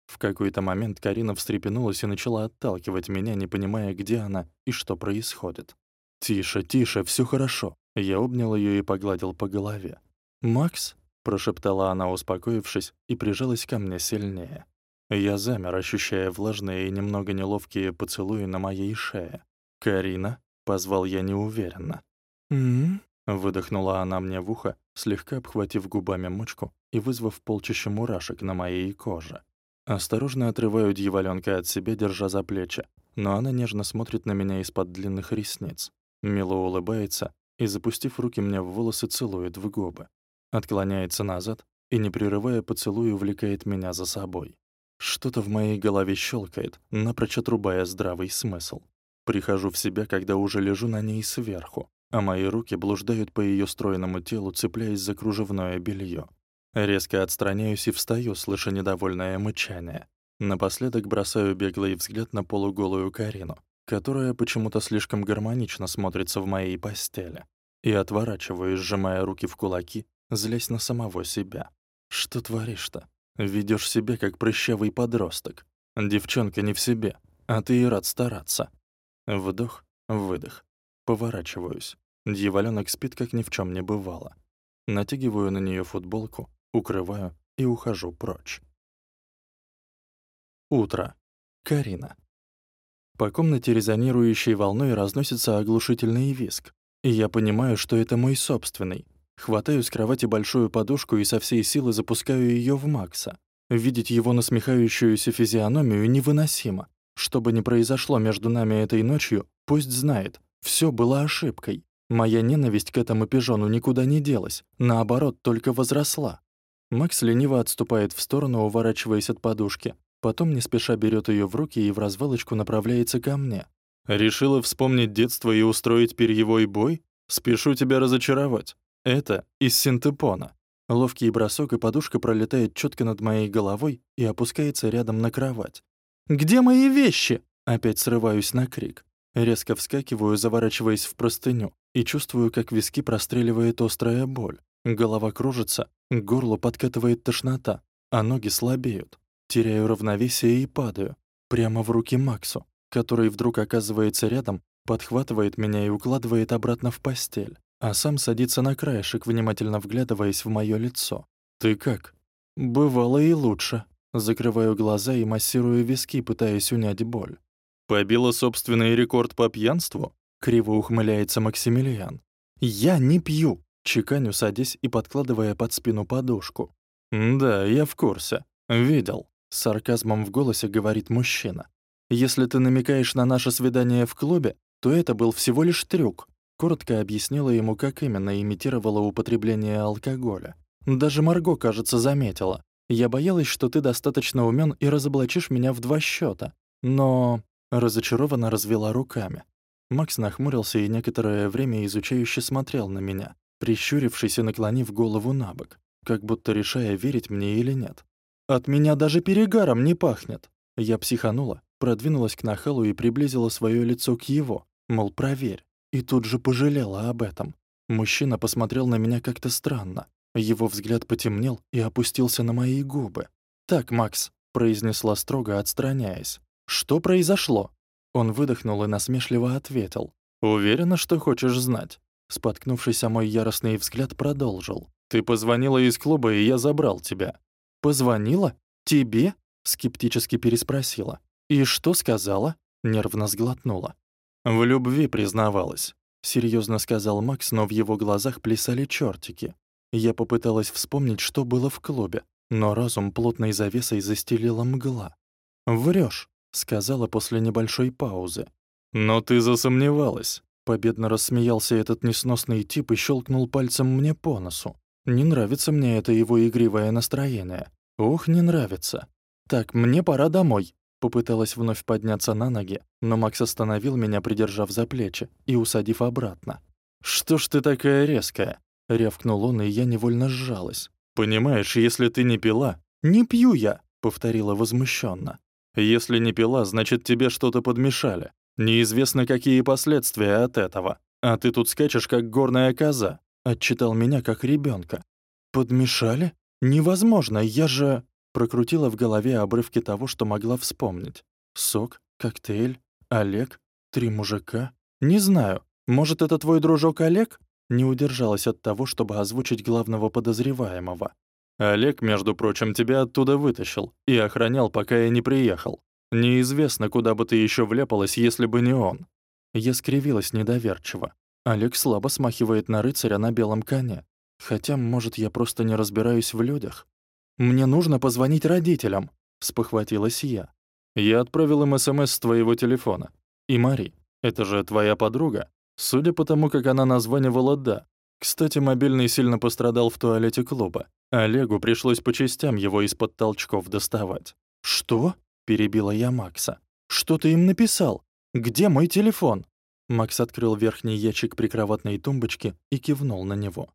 A: В какой-то момент Карина встрепенулась и начала отталкивать меня, не понимая, где она и что происходит. «Тише, тише, все хорошо». Я обнял ее и погладил по голове. «Макс?» — прошептала она, успокоившись, и прижалась ко мне сильнее. Я замер, ощущая влажные и немного неловкие поцелуи на моей шее. «Карина?» — позвал я неуверенно.
B: «М-м-м?»
A: выдохнула она мне в ухо, слегка обхватив губами мочку и вызвав полчища мурашек на моей коже. Осторожно отрываю дьяволёнка от себя, держа за плечи, но она нежно смотрит на меня из-под длинных ресниц, мило улыбается и, запустив руки мне в волосы, целует в губы. Отклоняется назад и, не прерывая поцелуй, увлекает меня за собой. Что-то в моей голове щелкает, напрочь отрубая здравый смысл. Прихожу в себя, когда уже лежу на ней сверху, а мои руки блуждают по ее стройному телу, цепляясь за кружевное белье. Резко отстраняюсь и встаю, слыша недовольное мычание. Напоследок бросаю беглый взгляд на полуголую Карину, которая почему-то слишком гармонично смотрится в моей постели, и отворачиваюсь, сжимая руки в кулаки, злясь на самого себя. Что творишь-то? Ведёшь себя как прыщавый подросток. Девчонка не в себе, а ты и рад стараться. Вдох, выдох. Поворачиваюсь. Дьяволёнок спит, как ни в чём не бывало. Натягиваю на неё футболку, укрываю и ухожу прочь. Утро. Карина. По комнате резонирующей волной разносится оглушительный визг, и я понимаю, что это мой собственный, Хватаю с кровати большую подушку и со всей силы запускаю ее в Макса. Видеть его насмехающуюся физиономию невыносимо. Что бы ни произошло между нами этой ночью, пусть знает, все было ошибкой. Моя ненависть к этому пижону никуда не делась, наоборот, только возросла. Макс лениво отступает в сторону, уворачиваясь от подушки. Потом не спеша берет ее в руки и в развалочку направляется ко мне. «Решила вспомнить детство и устроить перьевой бой? Спешу тебя разочаровать. Это из синтепона. Ловкий бросок и подушка пролетает четко над моей головой и опускается рядом на кровать. «Где мои вещи?» Опять срываюсь на крик. Резко вскакиваю, заворачиваясь в простыню, и чувствую, как виски простреливает острая боль. Голова кружится, к горлу подкатывает тошнота, а ноги слабеют. Теряю равновесие и падаю. Прямо в руки Максу, который вдруг оказывается рядом, подхватывает меня и укладывает обратно в постель а сам садится на краешек, внимательно вглядываясь в моё лицо. «Ты как?» «Бывало и лучше». Закрываю глаза и массирую виски, пытаясь унять боль.
B: «Побила собственный рекорд по пьянству?»
A: Криво ухмыляется Максимилиан. «Я не пью!» Чеканю, садясь и подкладывая под спину подушку. «Да, я в курсе. Видел». С сарказмом в голосе говорит мужчина. «Если ты намекаешь на наше свидание в клубе, то это был всего лишь трюк. Коротко объяснила ему, как именно имитировала употребление алкоголя. Даже Марго, кажется, заметила. Я боялась, что ты достаточно умен и разоблачишь меня в два счета. Но разочарованно развела руками. Макс нахмурился и некоторое время изучающе смотрел на меня, прищурившись и наклонив голову на бок, как будто решая, верить мне или нет. «От меня даже перегаром не пахнет!» Я психанула, продвинулась к нахалу и приблизила свое лицо к его, мол, проверь. И тут же пожалела об этом. Мужчина посмотрел на меня как-то странно. Его взгляд потемнел и опустился на мои губы. «Так, Макс», — произнесла строго, отстраняясь. «Что произошло?» Он выдохнул и насмешливо ответил. «Уверена, что хочешь знать?» Споткнувшись о мой яростный взгляд, продолжил. «Ты позвонила из клуба, и я забрал тебя». «Позвонила? Тебе?» — скептически переспросила. «И что сказала?» — нервно сглотнула. «В любви признавалась», — серьезно сказал Макс, но в его глазах плясали чертики. Я попыталась вспомнить, что было в клубе, но разум плотной завесой застелила мгла. Врешь, сказала после небольшой паузы. «Но ты засомневалась», — победно рассмеялся этот несносный тип и щелкнул пальцем мне по носу. «Не нравится мне это его игривое настроение. Ох, не нравится. Так, мне пора домой», Попыталась вновь подняться на ноги, но Макс остановил меня, придержав за плечи и усадив обратно. «Что ж ты такая резкая?» — рявкнул он, и я невольно сжалась. «Понимаешь, если ты не пила...» «Не пью я!» — повторила возмущенно. «Если не пила, значит, тебе что-то подмешали. Неизвестно, какие последствия от этого. А ты тут скачешь, как горная коза», — отчитал меня, как ребенка. «Подмешали? Невозможно, я же...» Прокрутила в голове обрывки того, что могла вспомнить. Сок, коктейль, Олег, три мужика. Не знаю, может, это твой дружок Олег? Не удержалась от того, чтобы озвучить главного подозреваемого. Олег, между прочим, тебя оттуда вытащил и охранял, пока я не приехал. Неизвестно, куда бы ты еще вляпалась, если бы не он. Я скривилась недоверчиво. Олег слабо смахивает на рыцаря на белом коне. Хотя, может, я просто не разбираюсь в людях. «Мне нужно позвонить родителям», — спохватилась я. Я отправил им СМС с твоего телефона. И Мари, это же твоя подруга. Судя по тому, как она названивала «да». Кстати, мобильный сильно пострадал в туалете клуба. Олегу пришлось по частям его из-под толчков доставать. «Что?» — перебила я Макса. «Что ты им написал? Где мой телефон?» Макс открыл верхний ящик прикроватной тумбочки и кивнул на него.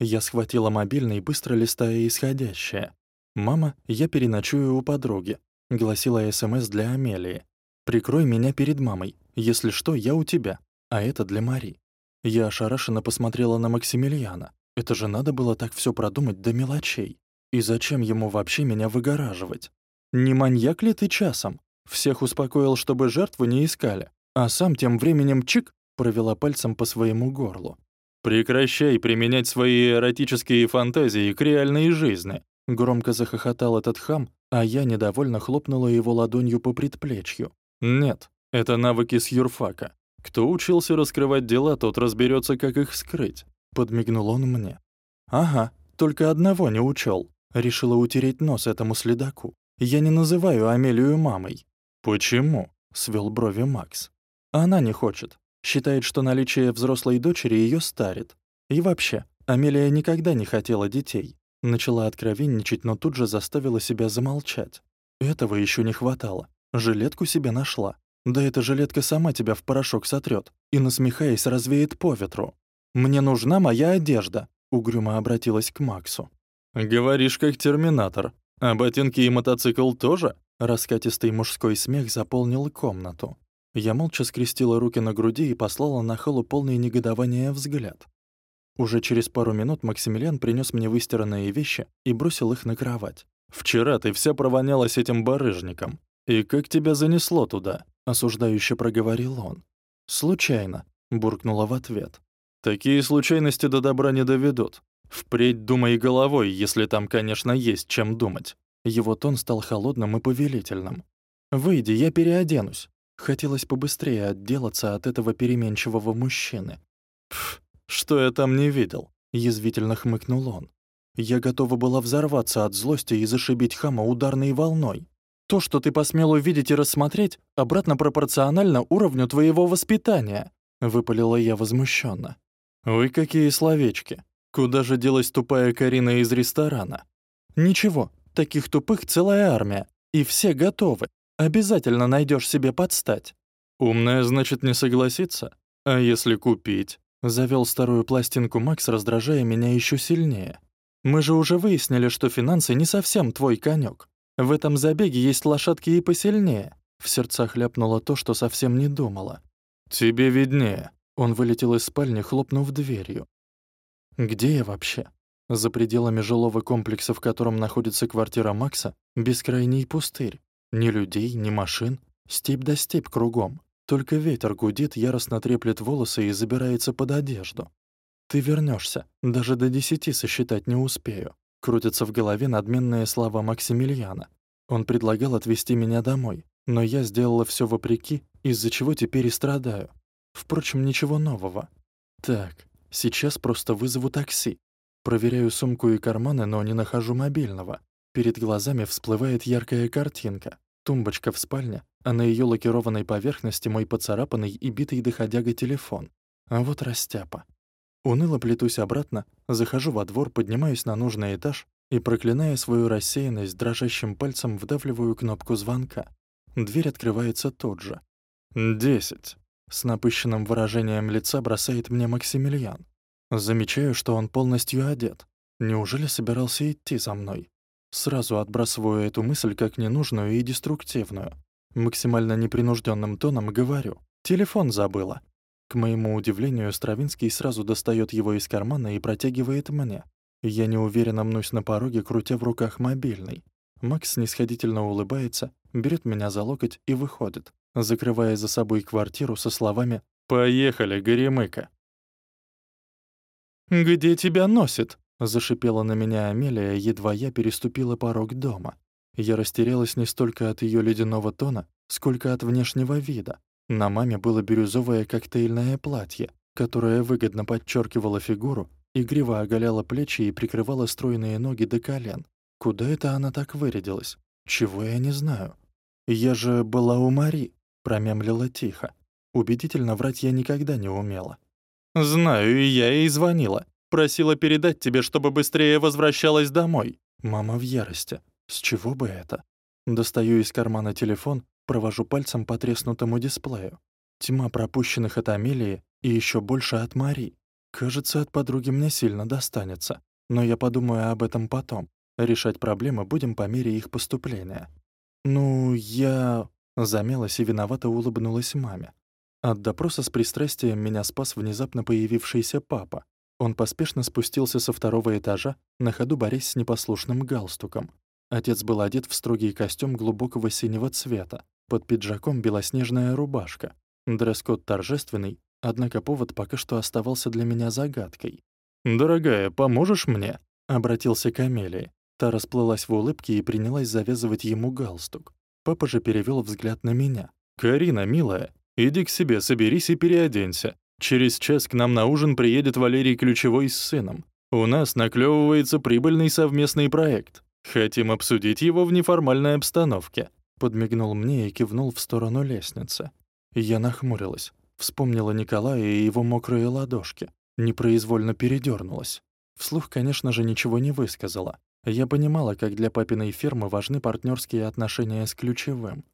A: Я схватила мобильный, быстро листая исходящее. «Мама, я переночую у подруги», — гласила СМС для Амелии. «Прикрой меня перед мамой. Если что, я у тебя. А это для Мари». Я ошарашенно посмотрела на Максимилиана. Это же надо было так все продумать до мелочей. И зачем ему вообще меня выгораживать? Не маньяк ли ты часом? Всех успокоил, чтобы жертву не искали. А сам тем временем чик провела пальцем по своему горлу.
B: «Прекращай применять свои эротические фантазии к реальной жизни»,
A: громко захохотал этот хам, а я недовольно хлопнула его ладонью по предплечью.
B: «Нет, это навыки с юрфака. Кто учился раскрывать дела, тот разберется, как их скрыть», подмигнул он мне.
A: «Ага, только одного не учел. Решила утереть нос этому следаку. Я не называю Амелию мамой».
B: «Почему?» — свел брови Макс.
A: Она не хочет. Считает, что наличие взрослой дочери ее старит. И вообще, Амелия никогда не хотела детей. Начала откровенничать, но тут же заставила себя замолчать. Этого еще не хватало. Жилетку себе нашла. Да эта жилетка сама тебя в порошок сотрет и, насмехаясь, развеет по ветру. «Мне нужна моя одежда», — угрюмо обратилась к Максу.
B: «Говоришь, как терминатор. А ботинки и мотоцикл тоже?»
A: Раскатистый мужской смех заполнил комнату. Я молча скрестила руки на груди и послала на Хэллу полный негодования взгляд. Уже через пару минут Максимилиан принес мне выстиранные вещи и бросил их на кровать.
B: «Вчера ты вся провонялась этим барыжником. И как тебя занесло туда?» — осуждающе проговорил он.
A: «Случайно», — буркнула в ответ.
B: «Такие случайности до добра не доведут. Впредь думай головой, если там, конечно, есть чем думать».
A: Его тон стал холодным и повелительным. «Выйди, я переоденусь. Хотелось побыстрее отделаться от этого переменчивого мужчины.
B: «Пф, что я там не видел?» — язвительно хмыкнул он.
A: «Я готова была взорваться от злости и зашибить хама ударной волной. То, что ты посмел увидеть и рассмотреть, обратно пропорционально уровню твоего воспитания», — выпалила я возмущенно.
B: «Ой, какие словечки! Куда же делась тупая Карина из ресторана?»
A: «Ничего, таких тупых целая армия, и все готовы. Обязательно найдешь себе подстать.
B: Умная, значит, не согласится. А если купить?
A: Завел старую пластинку Макс, раздражая меня еще сильнее. Мы же уже выяснили, что финансы не совсем твой конек. В этом забеге есть лошадки и посильнее. В сердцах ляпнула то, что совсем не думала.
B: Тебе виднее.
A: Он вылетел из спальни, хлопнув дверью. Где я вообще? За пределами жилого комплекса, в котором находится квартира Макса, бескрайний пустырь. Ни людей, ни машин. Степь да степь кругом. Только ветер гудит, яростно треплет волосы и забирается под одежду. «Ты вернешься, даже до десяти сосчитать не успею», крутятся в голове надменные слова Максимилиана. Он предлагал отвезти меня домой, но я сделала все вопреки, из-за чего теперь и страдаю. Впрочем, ничего нового. Так, сейчас просто вызову такси. Проверяю сумку и карманы, но не нахожу мобильного. Перед глазами всплывает яркая картинка. Тумбочка в спальне, а на ее лакированной поверхности мой поцарапанный и битый доходяга телефон. А вот растяпа. Уныло плетусь обратно, захожу во двор, поднимаюсь на нужный этаж и, проклиная свою рассеянность, дрожащим пальцем вдавливаю кнопку звонка. Дверь открывается тут же. «Десять». С напыщенным выражением лица бросает мне Максимилиан. Замечаю, что он полностью одет. Неужели собирался идти за мной? Сразу отбрасываю эту мысль как ненужную и деструктивную. Максимально непринужденным тоном говорю. «Телефон забыла». К моему удивлению, Стравинский сразу достает его из кармана и протягивает мне. Я неуверенно мнусь на пороге, крутя в руках мобильный. Макс снисходительно улыбается, берет меня за локоть и выходит, закрывая за собой квартиру со словами «Поехали, Горемыка». «Где тебя носит?» Зашипела на меня Амелия, едва я переступила порог дома. Я растерялась не столько от ее ледяного тона, сколько от внешнего вида. На маме было бирюзовое коктейльное платье, которое выгодно подчеркивало фигуру, игриво оголяло плечи и прикрывало стройные ноги до колен. Куда это она так вырядилась? Чего я не знаю. Я же была у Мари», — промямлила тихо. Убедительно врать я никогда не умела.
B: «Знаю, и я ей звонила. Просила передать тебе, чтобы быстрее возвращалась домой».
A: Мама в ярости. С чего бы это? Достаю из кармана телефон, провожу пальцем по треснутому дисплею. Тьма пропущенных от Амелии и еще больше от Мари. Кажется, от подруги мне сильно достанется. Но я подумаю об этом потом. Решать проблемы будем по мере их поступления. «Ну, я...» — замялась и виновато улыбнулась маме. От допроса с пристрастием меня спас внезапно появившийся папа. Он поспешно спустился со второго этажа, на ходу борясь с непослушным галстуком. Отец был одет в строгий костюм глубокого синего цвета, под пиджаком белоснежная рубашка. Дресс-код торжественный, однако повод пока что оставался для меня загадкой.
B: «Дорогая, поможешь мне?»
A: — обратился к Амелии. Та расплылась в улыбке и принялась завязывать ему галстук. Папа же перевел взгляд на меня.
B: «Карина, милая, иди к себе, соберись и переоденься. Через час к нам на ужин приедет Валерий Ключевой с сыном. У нас наклевывается прибыльный совместный проект. Хотим обсудить его в неформальной обстановке».
A: Подмигнул мне и кивнул в сторону лестницы. Я нахмурилась. Вспомнила Николая и его мокрые ладошки. Непроизвольно передернулась. Вслух, конечно же, ничего не высказала. Я понимала, как для папиной фермы важны партнерские отношения с ключевым.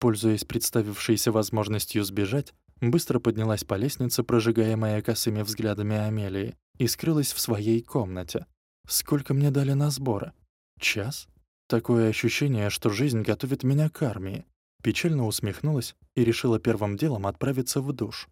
A: Пользуясь представившейся возможностью сбежать, быстро поднялась по лестнице, прожигаемая косыми взглядами Амелии, и скрылась в своей комнате. Сколько мне дали на сборы? Час? Такое ощущение, что жизнь готовит меня к армии. Печально усмехнулась и решила первым делом отправиться в душ.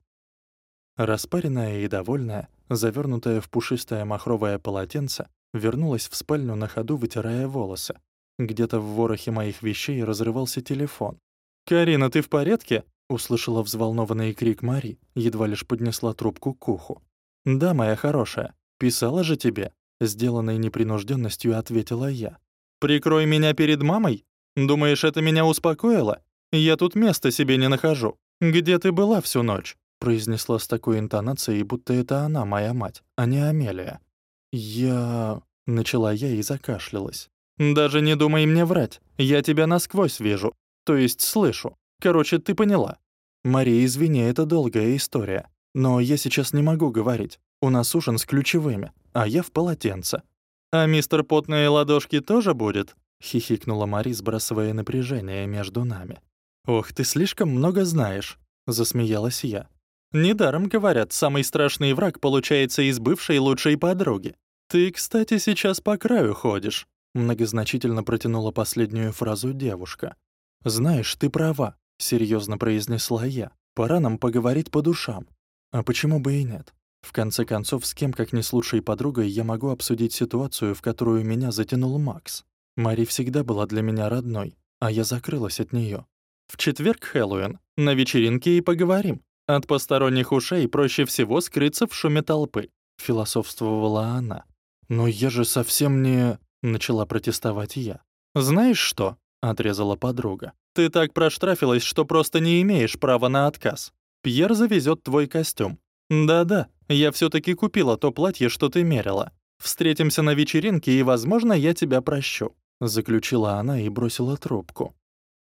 A: Распаренная и довольная, завернутая в пушистое махровое полотенце, вернулась в спальню на ходу, вытирая волосы. Где-то в ворохе моих вещей разрывался телефон.
B: «Карина, ты в порядке?»
A: Услышала взволнованный крик Мари, едва лишь поднесла трубку к уху. «Да, моя хорошая, писала же тебе», — сделанной непринужденностью ответила я.
B: «Прикрой меня перед мамой? Думаешь, это меня успокоило? Я тут места себе не нахожу. Где ты была всю ночь?»
A: произнесла с такой интонацией, будто это она моя мать, а не Амелия. «Я...» — начала я и закашлялась.
B: «Даже не думай мне врать. Я тебя насквозь вижу. То есть слышу. Короче, ты поняла.
A: Мария, извини, это долгая история. Но я сейчас не могу говорить. У нас ужин с ключевыми, а я в полотенце.
B: А мистер Потные ладошки тоже будет?
A: Хихикнула Мари, сбрасывая напряжение между нами. «Ох, ты слишком много знаешь», — засмеялась я.
B: «Недаром говорят, самый страшный враг получается из бывшей лучшей подруги. Ты, кстати, сейчас по краю ходишь», —
A: многозначительно протянула последнюю фразу девушка. «Знаешь, ты права. — серьезно произнесла я. «Пора нам поговорить по душам. А почему бы и нет? В конце концов, с кем, как не с лучшей подругой, я могу обсудить ситуацию, в которую меня затянул Макс. Мари всегда была для меня родной, а я закрылась от нее.
B: В четверг Хэллоуин. На вечеринке и поговорим. От посторонних ушей проще всего скрыться в шуме толпы», —
A: философствовала она. «Но я же совсем не...» — начала протестовать я.
B: «Знаешь что?» — отрезала подруга. Ты так проштрафилась, что просто не имеешь права на отказ. Пьер завезет твой костюм. Да-да, я все таки купила то платье, что ты мерила. Встретимся на вечеринке, и, возможно, я тебя прощу», —
A: заключила она и бросила трубку.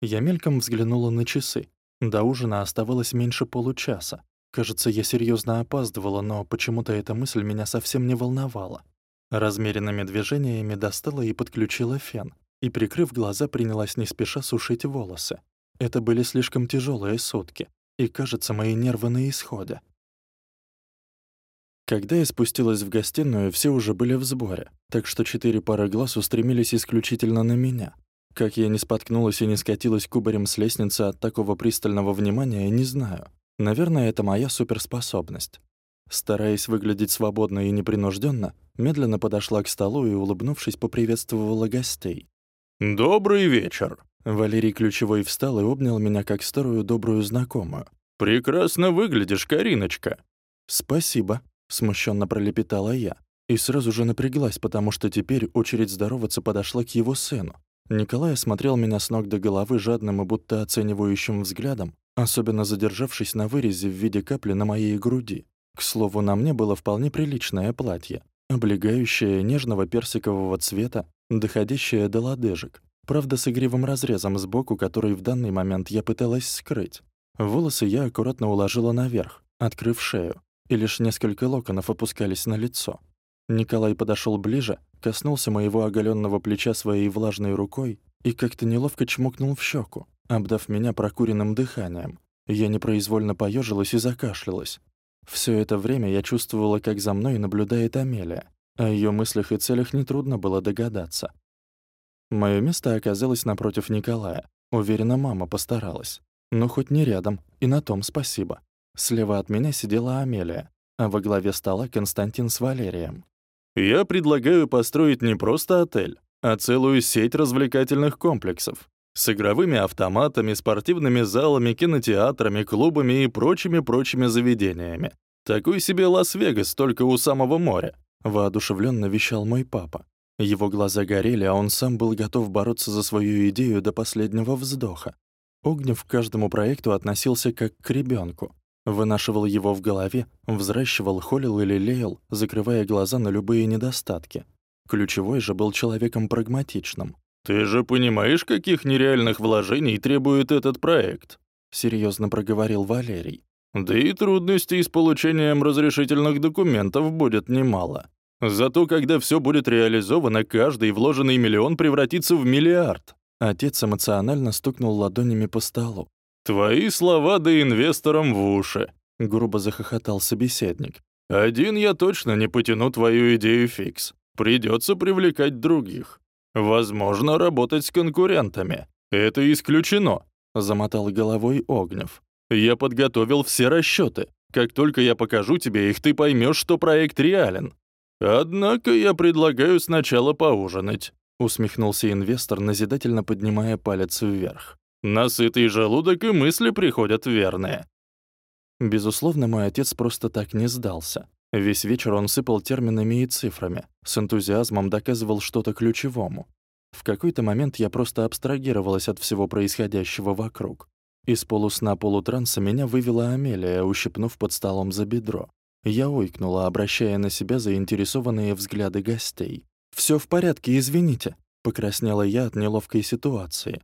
A: Я мельком взглянула на часы. До ужина оставалось меньше получаса. Кажется, я серьезно опаздывала, но почему-то эта мысль меня совсем не волновала. Размеренными движениями достала и подключила фен и, прикрыв глаза, принялась не спеша сушить волосы. Это были слишком тяжелые сутки, и, кажется, мои нервы на исходе. Когда я спустилась в гостиную, все уже были в сборе, так что четыре пары глаз устремились исключительно на меня. Как я не споткнулась и не скатилась кубарем с лестницы от такого пристального внимания, не знаю. Наверное, это моя суперспособность. Стараясь выглядеть свободно и непринужденно, медленно подошла к столу и, улыбнувшись, поприветствовала гостей.
B: «Добрый вечер!»
A: Валерий Ключевой встал и обнял меня как старую добрую знакомую.
B: «Прекрасно выглядишь, Кариночка!»
A: «Спасибо», — смущенно пролепетала я. И сразу же напряглась, потому что теперь очередь здороваться подошла к его сыну. Николай осмотрел меня с ног до головы жадным и будто оценивающим взглядом, особенно задержавшись на вырезе в виде капли на моей груди. К слову, на мне было вполне приличное платье, облегающее нежного персикового цвета, доходящее до лодыжек. правда с игривым разрезом сбоку, который в данный момент я пыталась скрыть. Волосы я аккуратно уложила наверх, открыв шею, и лишь несколько локонов опускались на лицо. Николай подошел ближе, коснулся моего оголенного плеча своей влажной рукой и как-то неловко чмокнул в щеку, обдав меня прокуренным дыханием. Я непроизвольно поежилась и закашлялась. Все это время я чувствовала, как за мной наблюдает Амелия. О ее мыслях и целях нетрудно было догадаться. Мое место оказалось напротив Николая. Уверена, мама постаралась. Но хоть не рядом, и на том спасибо. Слева от меня сидела Амелия, а во главе стола Константин с Валерием.
B: «Я предлагаю построить не просто отель, а целую сеть развлекательных комплексов с игровыми автоматами, спортивными залами, кинотеатрами, клубами и прочими-прочими заведениями. Такой себе Лас-Вегас, только у самого моря», — воодушевленно вещал мой папа. Его глаза горели, а он сам был готов бороться за свою идею до последнего вздоха. Огнев к каждому проекту относился как к ребенку, Вынашивал его в голове, взращивал, холил или лелеял, закрывая глаза на любые недостатки. Ключевой же был человеком прагматичным. «Ты же понимаешь, каких нереальных вложений требует этот проект?»
A: — серьезно проговорил Валерий.
B: «Да и трудностей с получением разрешительных документов будет немало. Зато когда все будет реализовано, каждый вложенный миллион превратится в миллиард».
A: Отец эмоционально стукнул ладонями по столу.
B: «Твои слова да инвесторам в уши», —
A: грубо захохотал собеседник.
B: «Один я точно не потяну твою идею фикс. Придется привлекать других. Возможно, работать с конкурентами. Это исключено», — замотал головой Огнев. «Я подготовил все расчеты. Как только я покажу тебе их, ты поймешь, что проект реален. Однако я предлагаю сначала поужинать», — усмехнулся инвестор, назидательно поднимая палец вверх. На сытый желудок и мысли приходят верные.
A: Безусловно, мой отец просто так не сдался. Весь вечер он сыпал терминами и цифрами, с энтузиазмом доказывал что-то ключевому. В какой-то момент я просто абстрагировалась от всего происходящего вокруг. Из полусна-полутранса меня вывела Амелия, ущипнув под столом за бедро. Я ойкнула, обращая на себя заинтересованные взгляды гостей. «Всё в порядке, извините», — покраснела я от неловкой ситуации.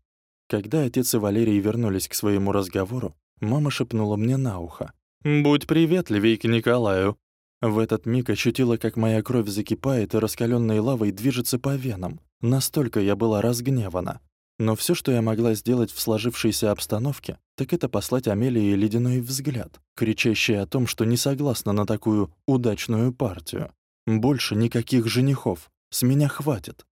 A: Когда отец и Валерий вернулись к своему разговору, мама шепнула мне на ухо.
B: «Будь приветливей к Николаю».
A: В этот миг ощутила, как моя кровь закипает и раскаленной лавой движется по венам. Настолько я была разгневана. Но все, что я могла сделать в сложившейся обстановке, так это послать Амелии ледяной взгляд, кричащий о том, что не согласна на такую удачную партию. Больше никаких женихов. С меня хватит.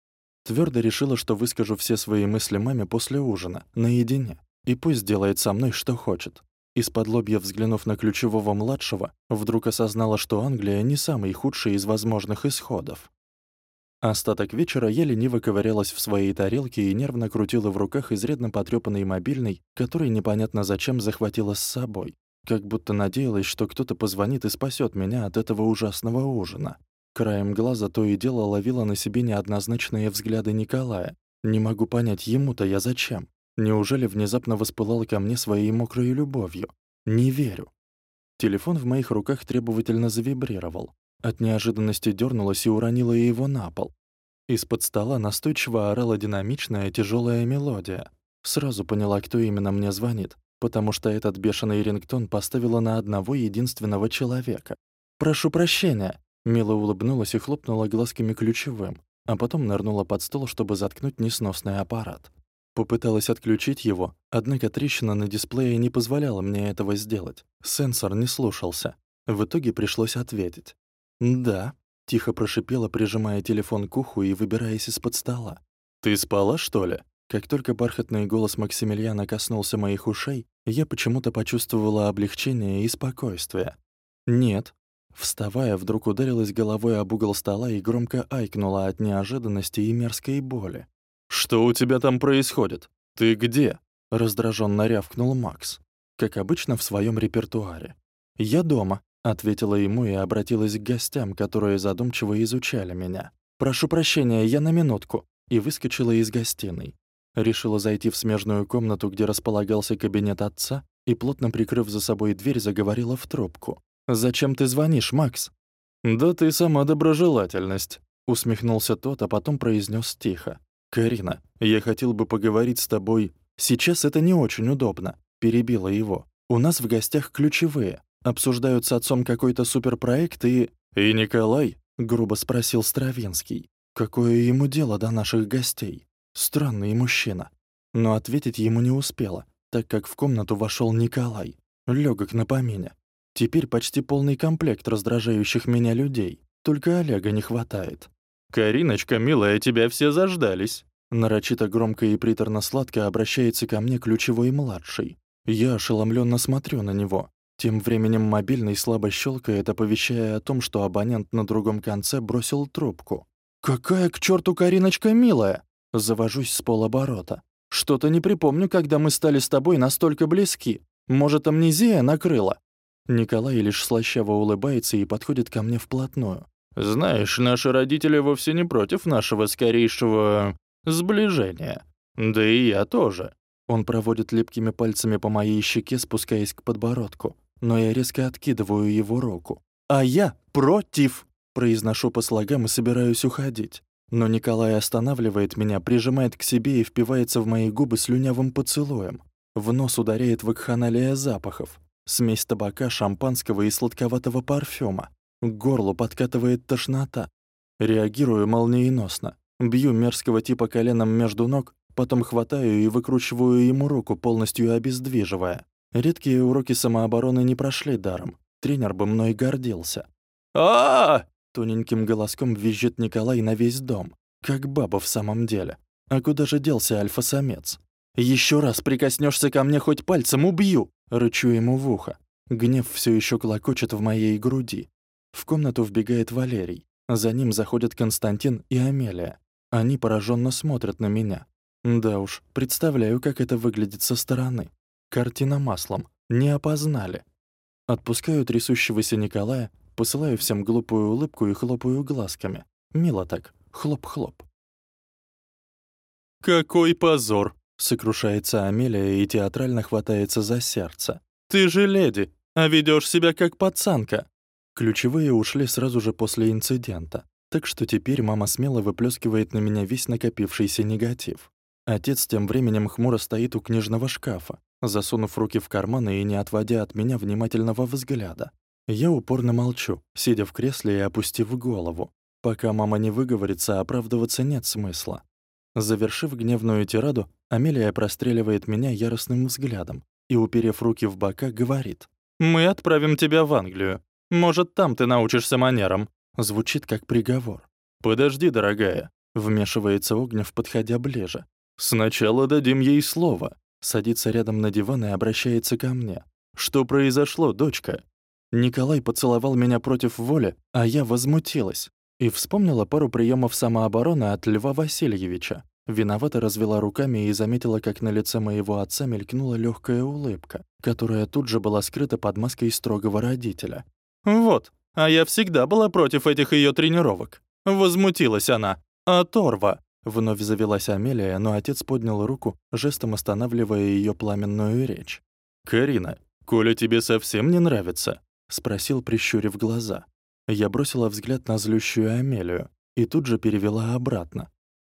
A: Твердо решила, что выскажу все свои мысли маме после ужина, наедине, и пусть делает со мной, что хочет. Из-под лобья взглянув на ключевого младшего, вдруг осознала, что Англия не самый худший из возможных исходов. Остаток вечера я лениво ковырялась в своей тарелке и нервно крутила в руках изрядно потрёпанный мобильный, который непонятно зачем захватила с собой, как будто надеялась, что кто-то позвонит и спасет меня от этого ужасного ужина. Краем глаза то и дело ловила на себе неоднозначные взгляды Николая. Не могу понять, ему-то я зачем? Неужели внезапно воспылал ко мне своей мокрой любовью? Не верю. Телефон в моих руках требовательно завибрировал. От неожиданности дернулась и уронила его на пол. Из-под стола настойчиво орала динамичная тяжелая мелодия. Сразу поняла, кто именно мне звонит, потому что этот бешеный рингтон поставила на одного единственного человека. «Прошу прощения», Мила улыбнулась и хлопнула глазками ключевым, а потом нырнула под стол, чтобы заткнуть несносный аппарат. Попыталась отключить его, однако трещина на дисплее не позволяла мне этого сделать. Сенсор не слушался. В итоге пришлось ответить. «Да», — тихо прошипела, прижимая телефон к уху и выбираясь из-под стола.
B: «Ты спала, что ли?»
A: Как только бархатный голос Максимилиана коснулся моих ушей, я почему-то почувствовала облегчение и спокойствие. «Нет», Вставая, вдруг ударилась головой об угол стола и громко айкнула от неожиданности и мерзкой боли.
B: «Что у тебя там происходит? Ты где?»
A: — раздраженно рявкнул Макс, как обычно в своем репертуаре. «Я дома», — ответила ему и обратилась к гостям, которые задумчиво изучали меня. «Прошу прощения, я на минутку», и выскочила из гостиной. Решила зайти в смежную комнату, где располагался кабинет отца, и, плотно прикрыв за собой дверь, заговорила в трубку. «Зачем ты звонишь, Макс?»
B: «Да ты сама доброжелательность», —
A: усмехнулся тот, а потом произнес тихо. «Карина, я хотел бы поговорить с тобой. Сейчас это не очень удобно», — перебила его. «У нас в гостях ключевые. Обсуждают с отцом какой-то суперпроект и...» «И Николай?» — грубо спросил Стравинский. «Какое ему дело до наших гостей? Странный мужчина». Но ответить ему не успела, так как в комнату вошел Николай. Лёгок на помине. Теперь почти полный комплект раздражающих меня людей. Только Олега не хватает.
B: «Кариночка, милая, тебя все заждались».
A: Нарочито громко и приторно-сладко обращается ко мне ключевой младший. Я ошеломленно смотрю на него. Тем временем мобильный слабо щелкает, оповещая о том, что абонент на другом конце бросил трубку. «Какая к черту Кариночка милая!» Завожусь с полоборота. «Что-то не припомню, когда мы стали с тобой настолько близки. Может, амнезия накрыла?» Николай лишь слащаво улыбается и подходит ко мне вплотную.
B: «Знаешь, наши родители вовсе не против нашего скорейшего сближения. Да и я тоже».
A: Он проводит липкими пальцами по моей щеке, спускаясь к подбородку, но я резко откидываю его руку. «А я против!» Произношу по слогам и собираюсь уходить. Но Николай останавливает меня, прижимает к себе и впивается в мои губы слюнявым поцелуем. В нос ударяет вакханалия запахов. Смесь табака, шампанского и сладковатого парфюма. К горлу подкатывает тошнота. Реагирую молниеносно. Бью мерзкого типа коленом между ног, потом хватаю и выкручиваю ему руку, полностью обездвиживая. Редкие уроки самообороны не прошли даром. Тренер бы мной гордился.
B: а,
A: Тоненьким голоском визжит Николай на весь дом. Как баба в самом деле. А куда же делся альфа-самец? Еще раз прикоснешься ко мне хоть пальцем, убью!» Рычу ему в ухо. Гнев все еще клокочет в моей груди. В комнату вбегает Валерий. За ним заходят Константин и Амелия. Они пораженно смотрят на меня. Да уж, представляю, как это выглядит со стороны. Картина маслом. Не опознали. Отпускаю трясущегося Николая, посылаю всем глупую улыбку и хлопаю глазками. Мило так. Хлоп-хлоп.
B: «Какой позор!»
A: Сокрушается Амелия и театрально хватается за сердце.
B: «Ты же леди, а ведёшь себя как пацанка!»
A: Ключевые ушли сразу же после инцидента, так что теперь мама смело выплескивает на меня весь накопившийся негатив. Отец тем временем хмуро стоит у книжного шкафа, засунув руки в карманы и не отводя от меня внимательного взгляда. Я упорно молчу, сидя в кресле и опустив голову. Пока мама не выговорится, оправдываться нет смысла. Завершив гневную тираду, Амелия простреливает меня яростным взглядом и, уперев руки в бока, говорит.
B: «Мы отправим тебя в Англию. Может, там ты научишься манерам».
A: Звучит как приговор.
B: «Подожди, дорогая», — вмешивается Огнев, подходя ближе. «Сначала дадим ей слово».
A: Садится рядом на диван и обращается ко мне.
B: «Что произошло, дочка?»
A: Николай поцеловал меня против воли, а я возмутилась. И вспомнила пару приемов самообороны от Льва Васильевича. Виновато развела руками и заметила, как на лице моего отца мелькнула легкая улыбка, которая тут же была скрыта под маской строгого родителя.
B: «Вот, а я всегда была против этих ее тренировок». Возмутилась она. «Оторва!»
A: Вновь завелась Амелия, но отец поднял руку, жестом останавливая ее пламенную речь.
B: «Карина, Коля тебе совсем не нравится?»
A: — спросил, прищурив глаза. Я бросила взгляд на злющую Амелию и тут же перевела обратно.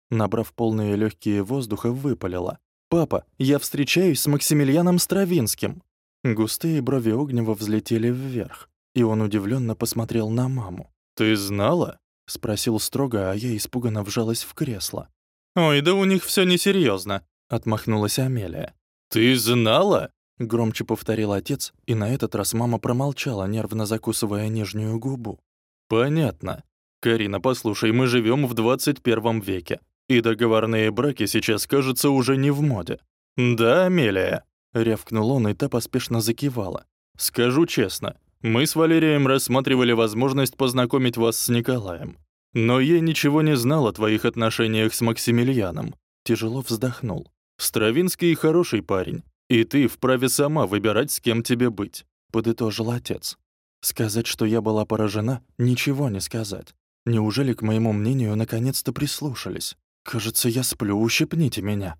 A: Набрав полные легкие воздуха, выпалила. «Папа, я встречаюсь с Максимилианом Стравинским!» Густые брови Огнева взлетели вверх, и он удивленно посмотрел на маму.
B: «Ты знала?»
A: — спросил строго, а я испуганно вжалась в кресло.
B: «Ой, да у них все несерьезно,
A: отмахнулась Амелия.
B: «Ты знала?»
A: Громче повторил отец, и на этот раз мама промолчала, нервно закусывая нижнюю губу.
B: «Понятно. Карина, послушай, мы живем в 21 веке, и договорные браки сейчас, кажется, уже не в моде. Да, Амелия?» Рявкнул он, и та поспешно закивала. «Скажу честно, мы с Валерием рассматривали возможность познакомить вас с Николаем. Но я ничего не знал о твоих отношениях с Максимилианом».
A: Тяжело вздохнул.
B: «Стравинский хороший парень, и ты вправе сама выбирать, с кем тебе быть», —
A: подытожил отец. Сказать, что я была поражена, ничего не сказать. Неужели к моему мнению наконец-то прислушались? Кажется, я сплю, ущипните меня.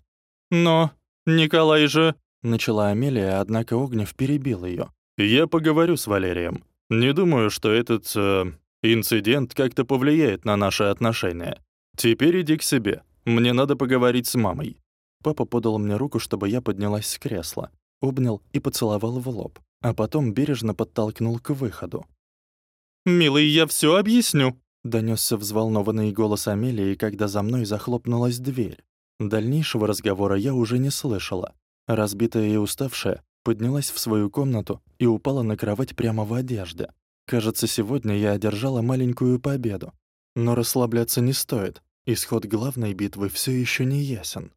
B: Но Николай же...
A: Начала Амелия, однако Огнев перебил ее.
B: Я поговорю с Валерием. Не думаю, что этот... Э, инцидент как-то повлияет на наши отношения. Теперь иди к себе.
A: Мне надо поговорить с мамой». Папа подал мне руку, чтобы я поднялась с кресла, обнял и поцеловал в лоб, а потом бережно подтолкнул к выходу.
B: «Милый, я всё объясню», —
A: донёсся взволнованный голос Амелии, когда за мной захлопнулась дверь. Дальнейшего разговора я уже не слышала. Разбитая и уставшая, поднялась в свою комнату и упала на кровать прямо в одежде. Кажется, сегодня я одержала маленькую победу. Но расслабляться не стоит. Исход главной битвы всё ещё не ясен.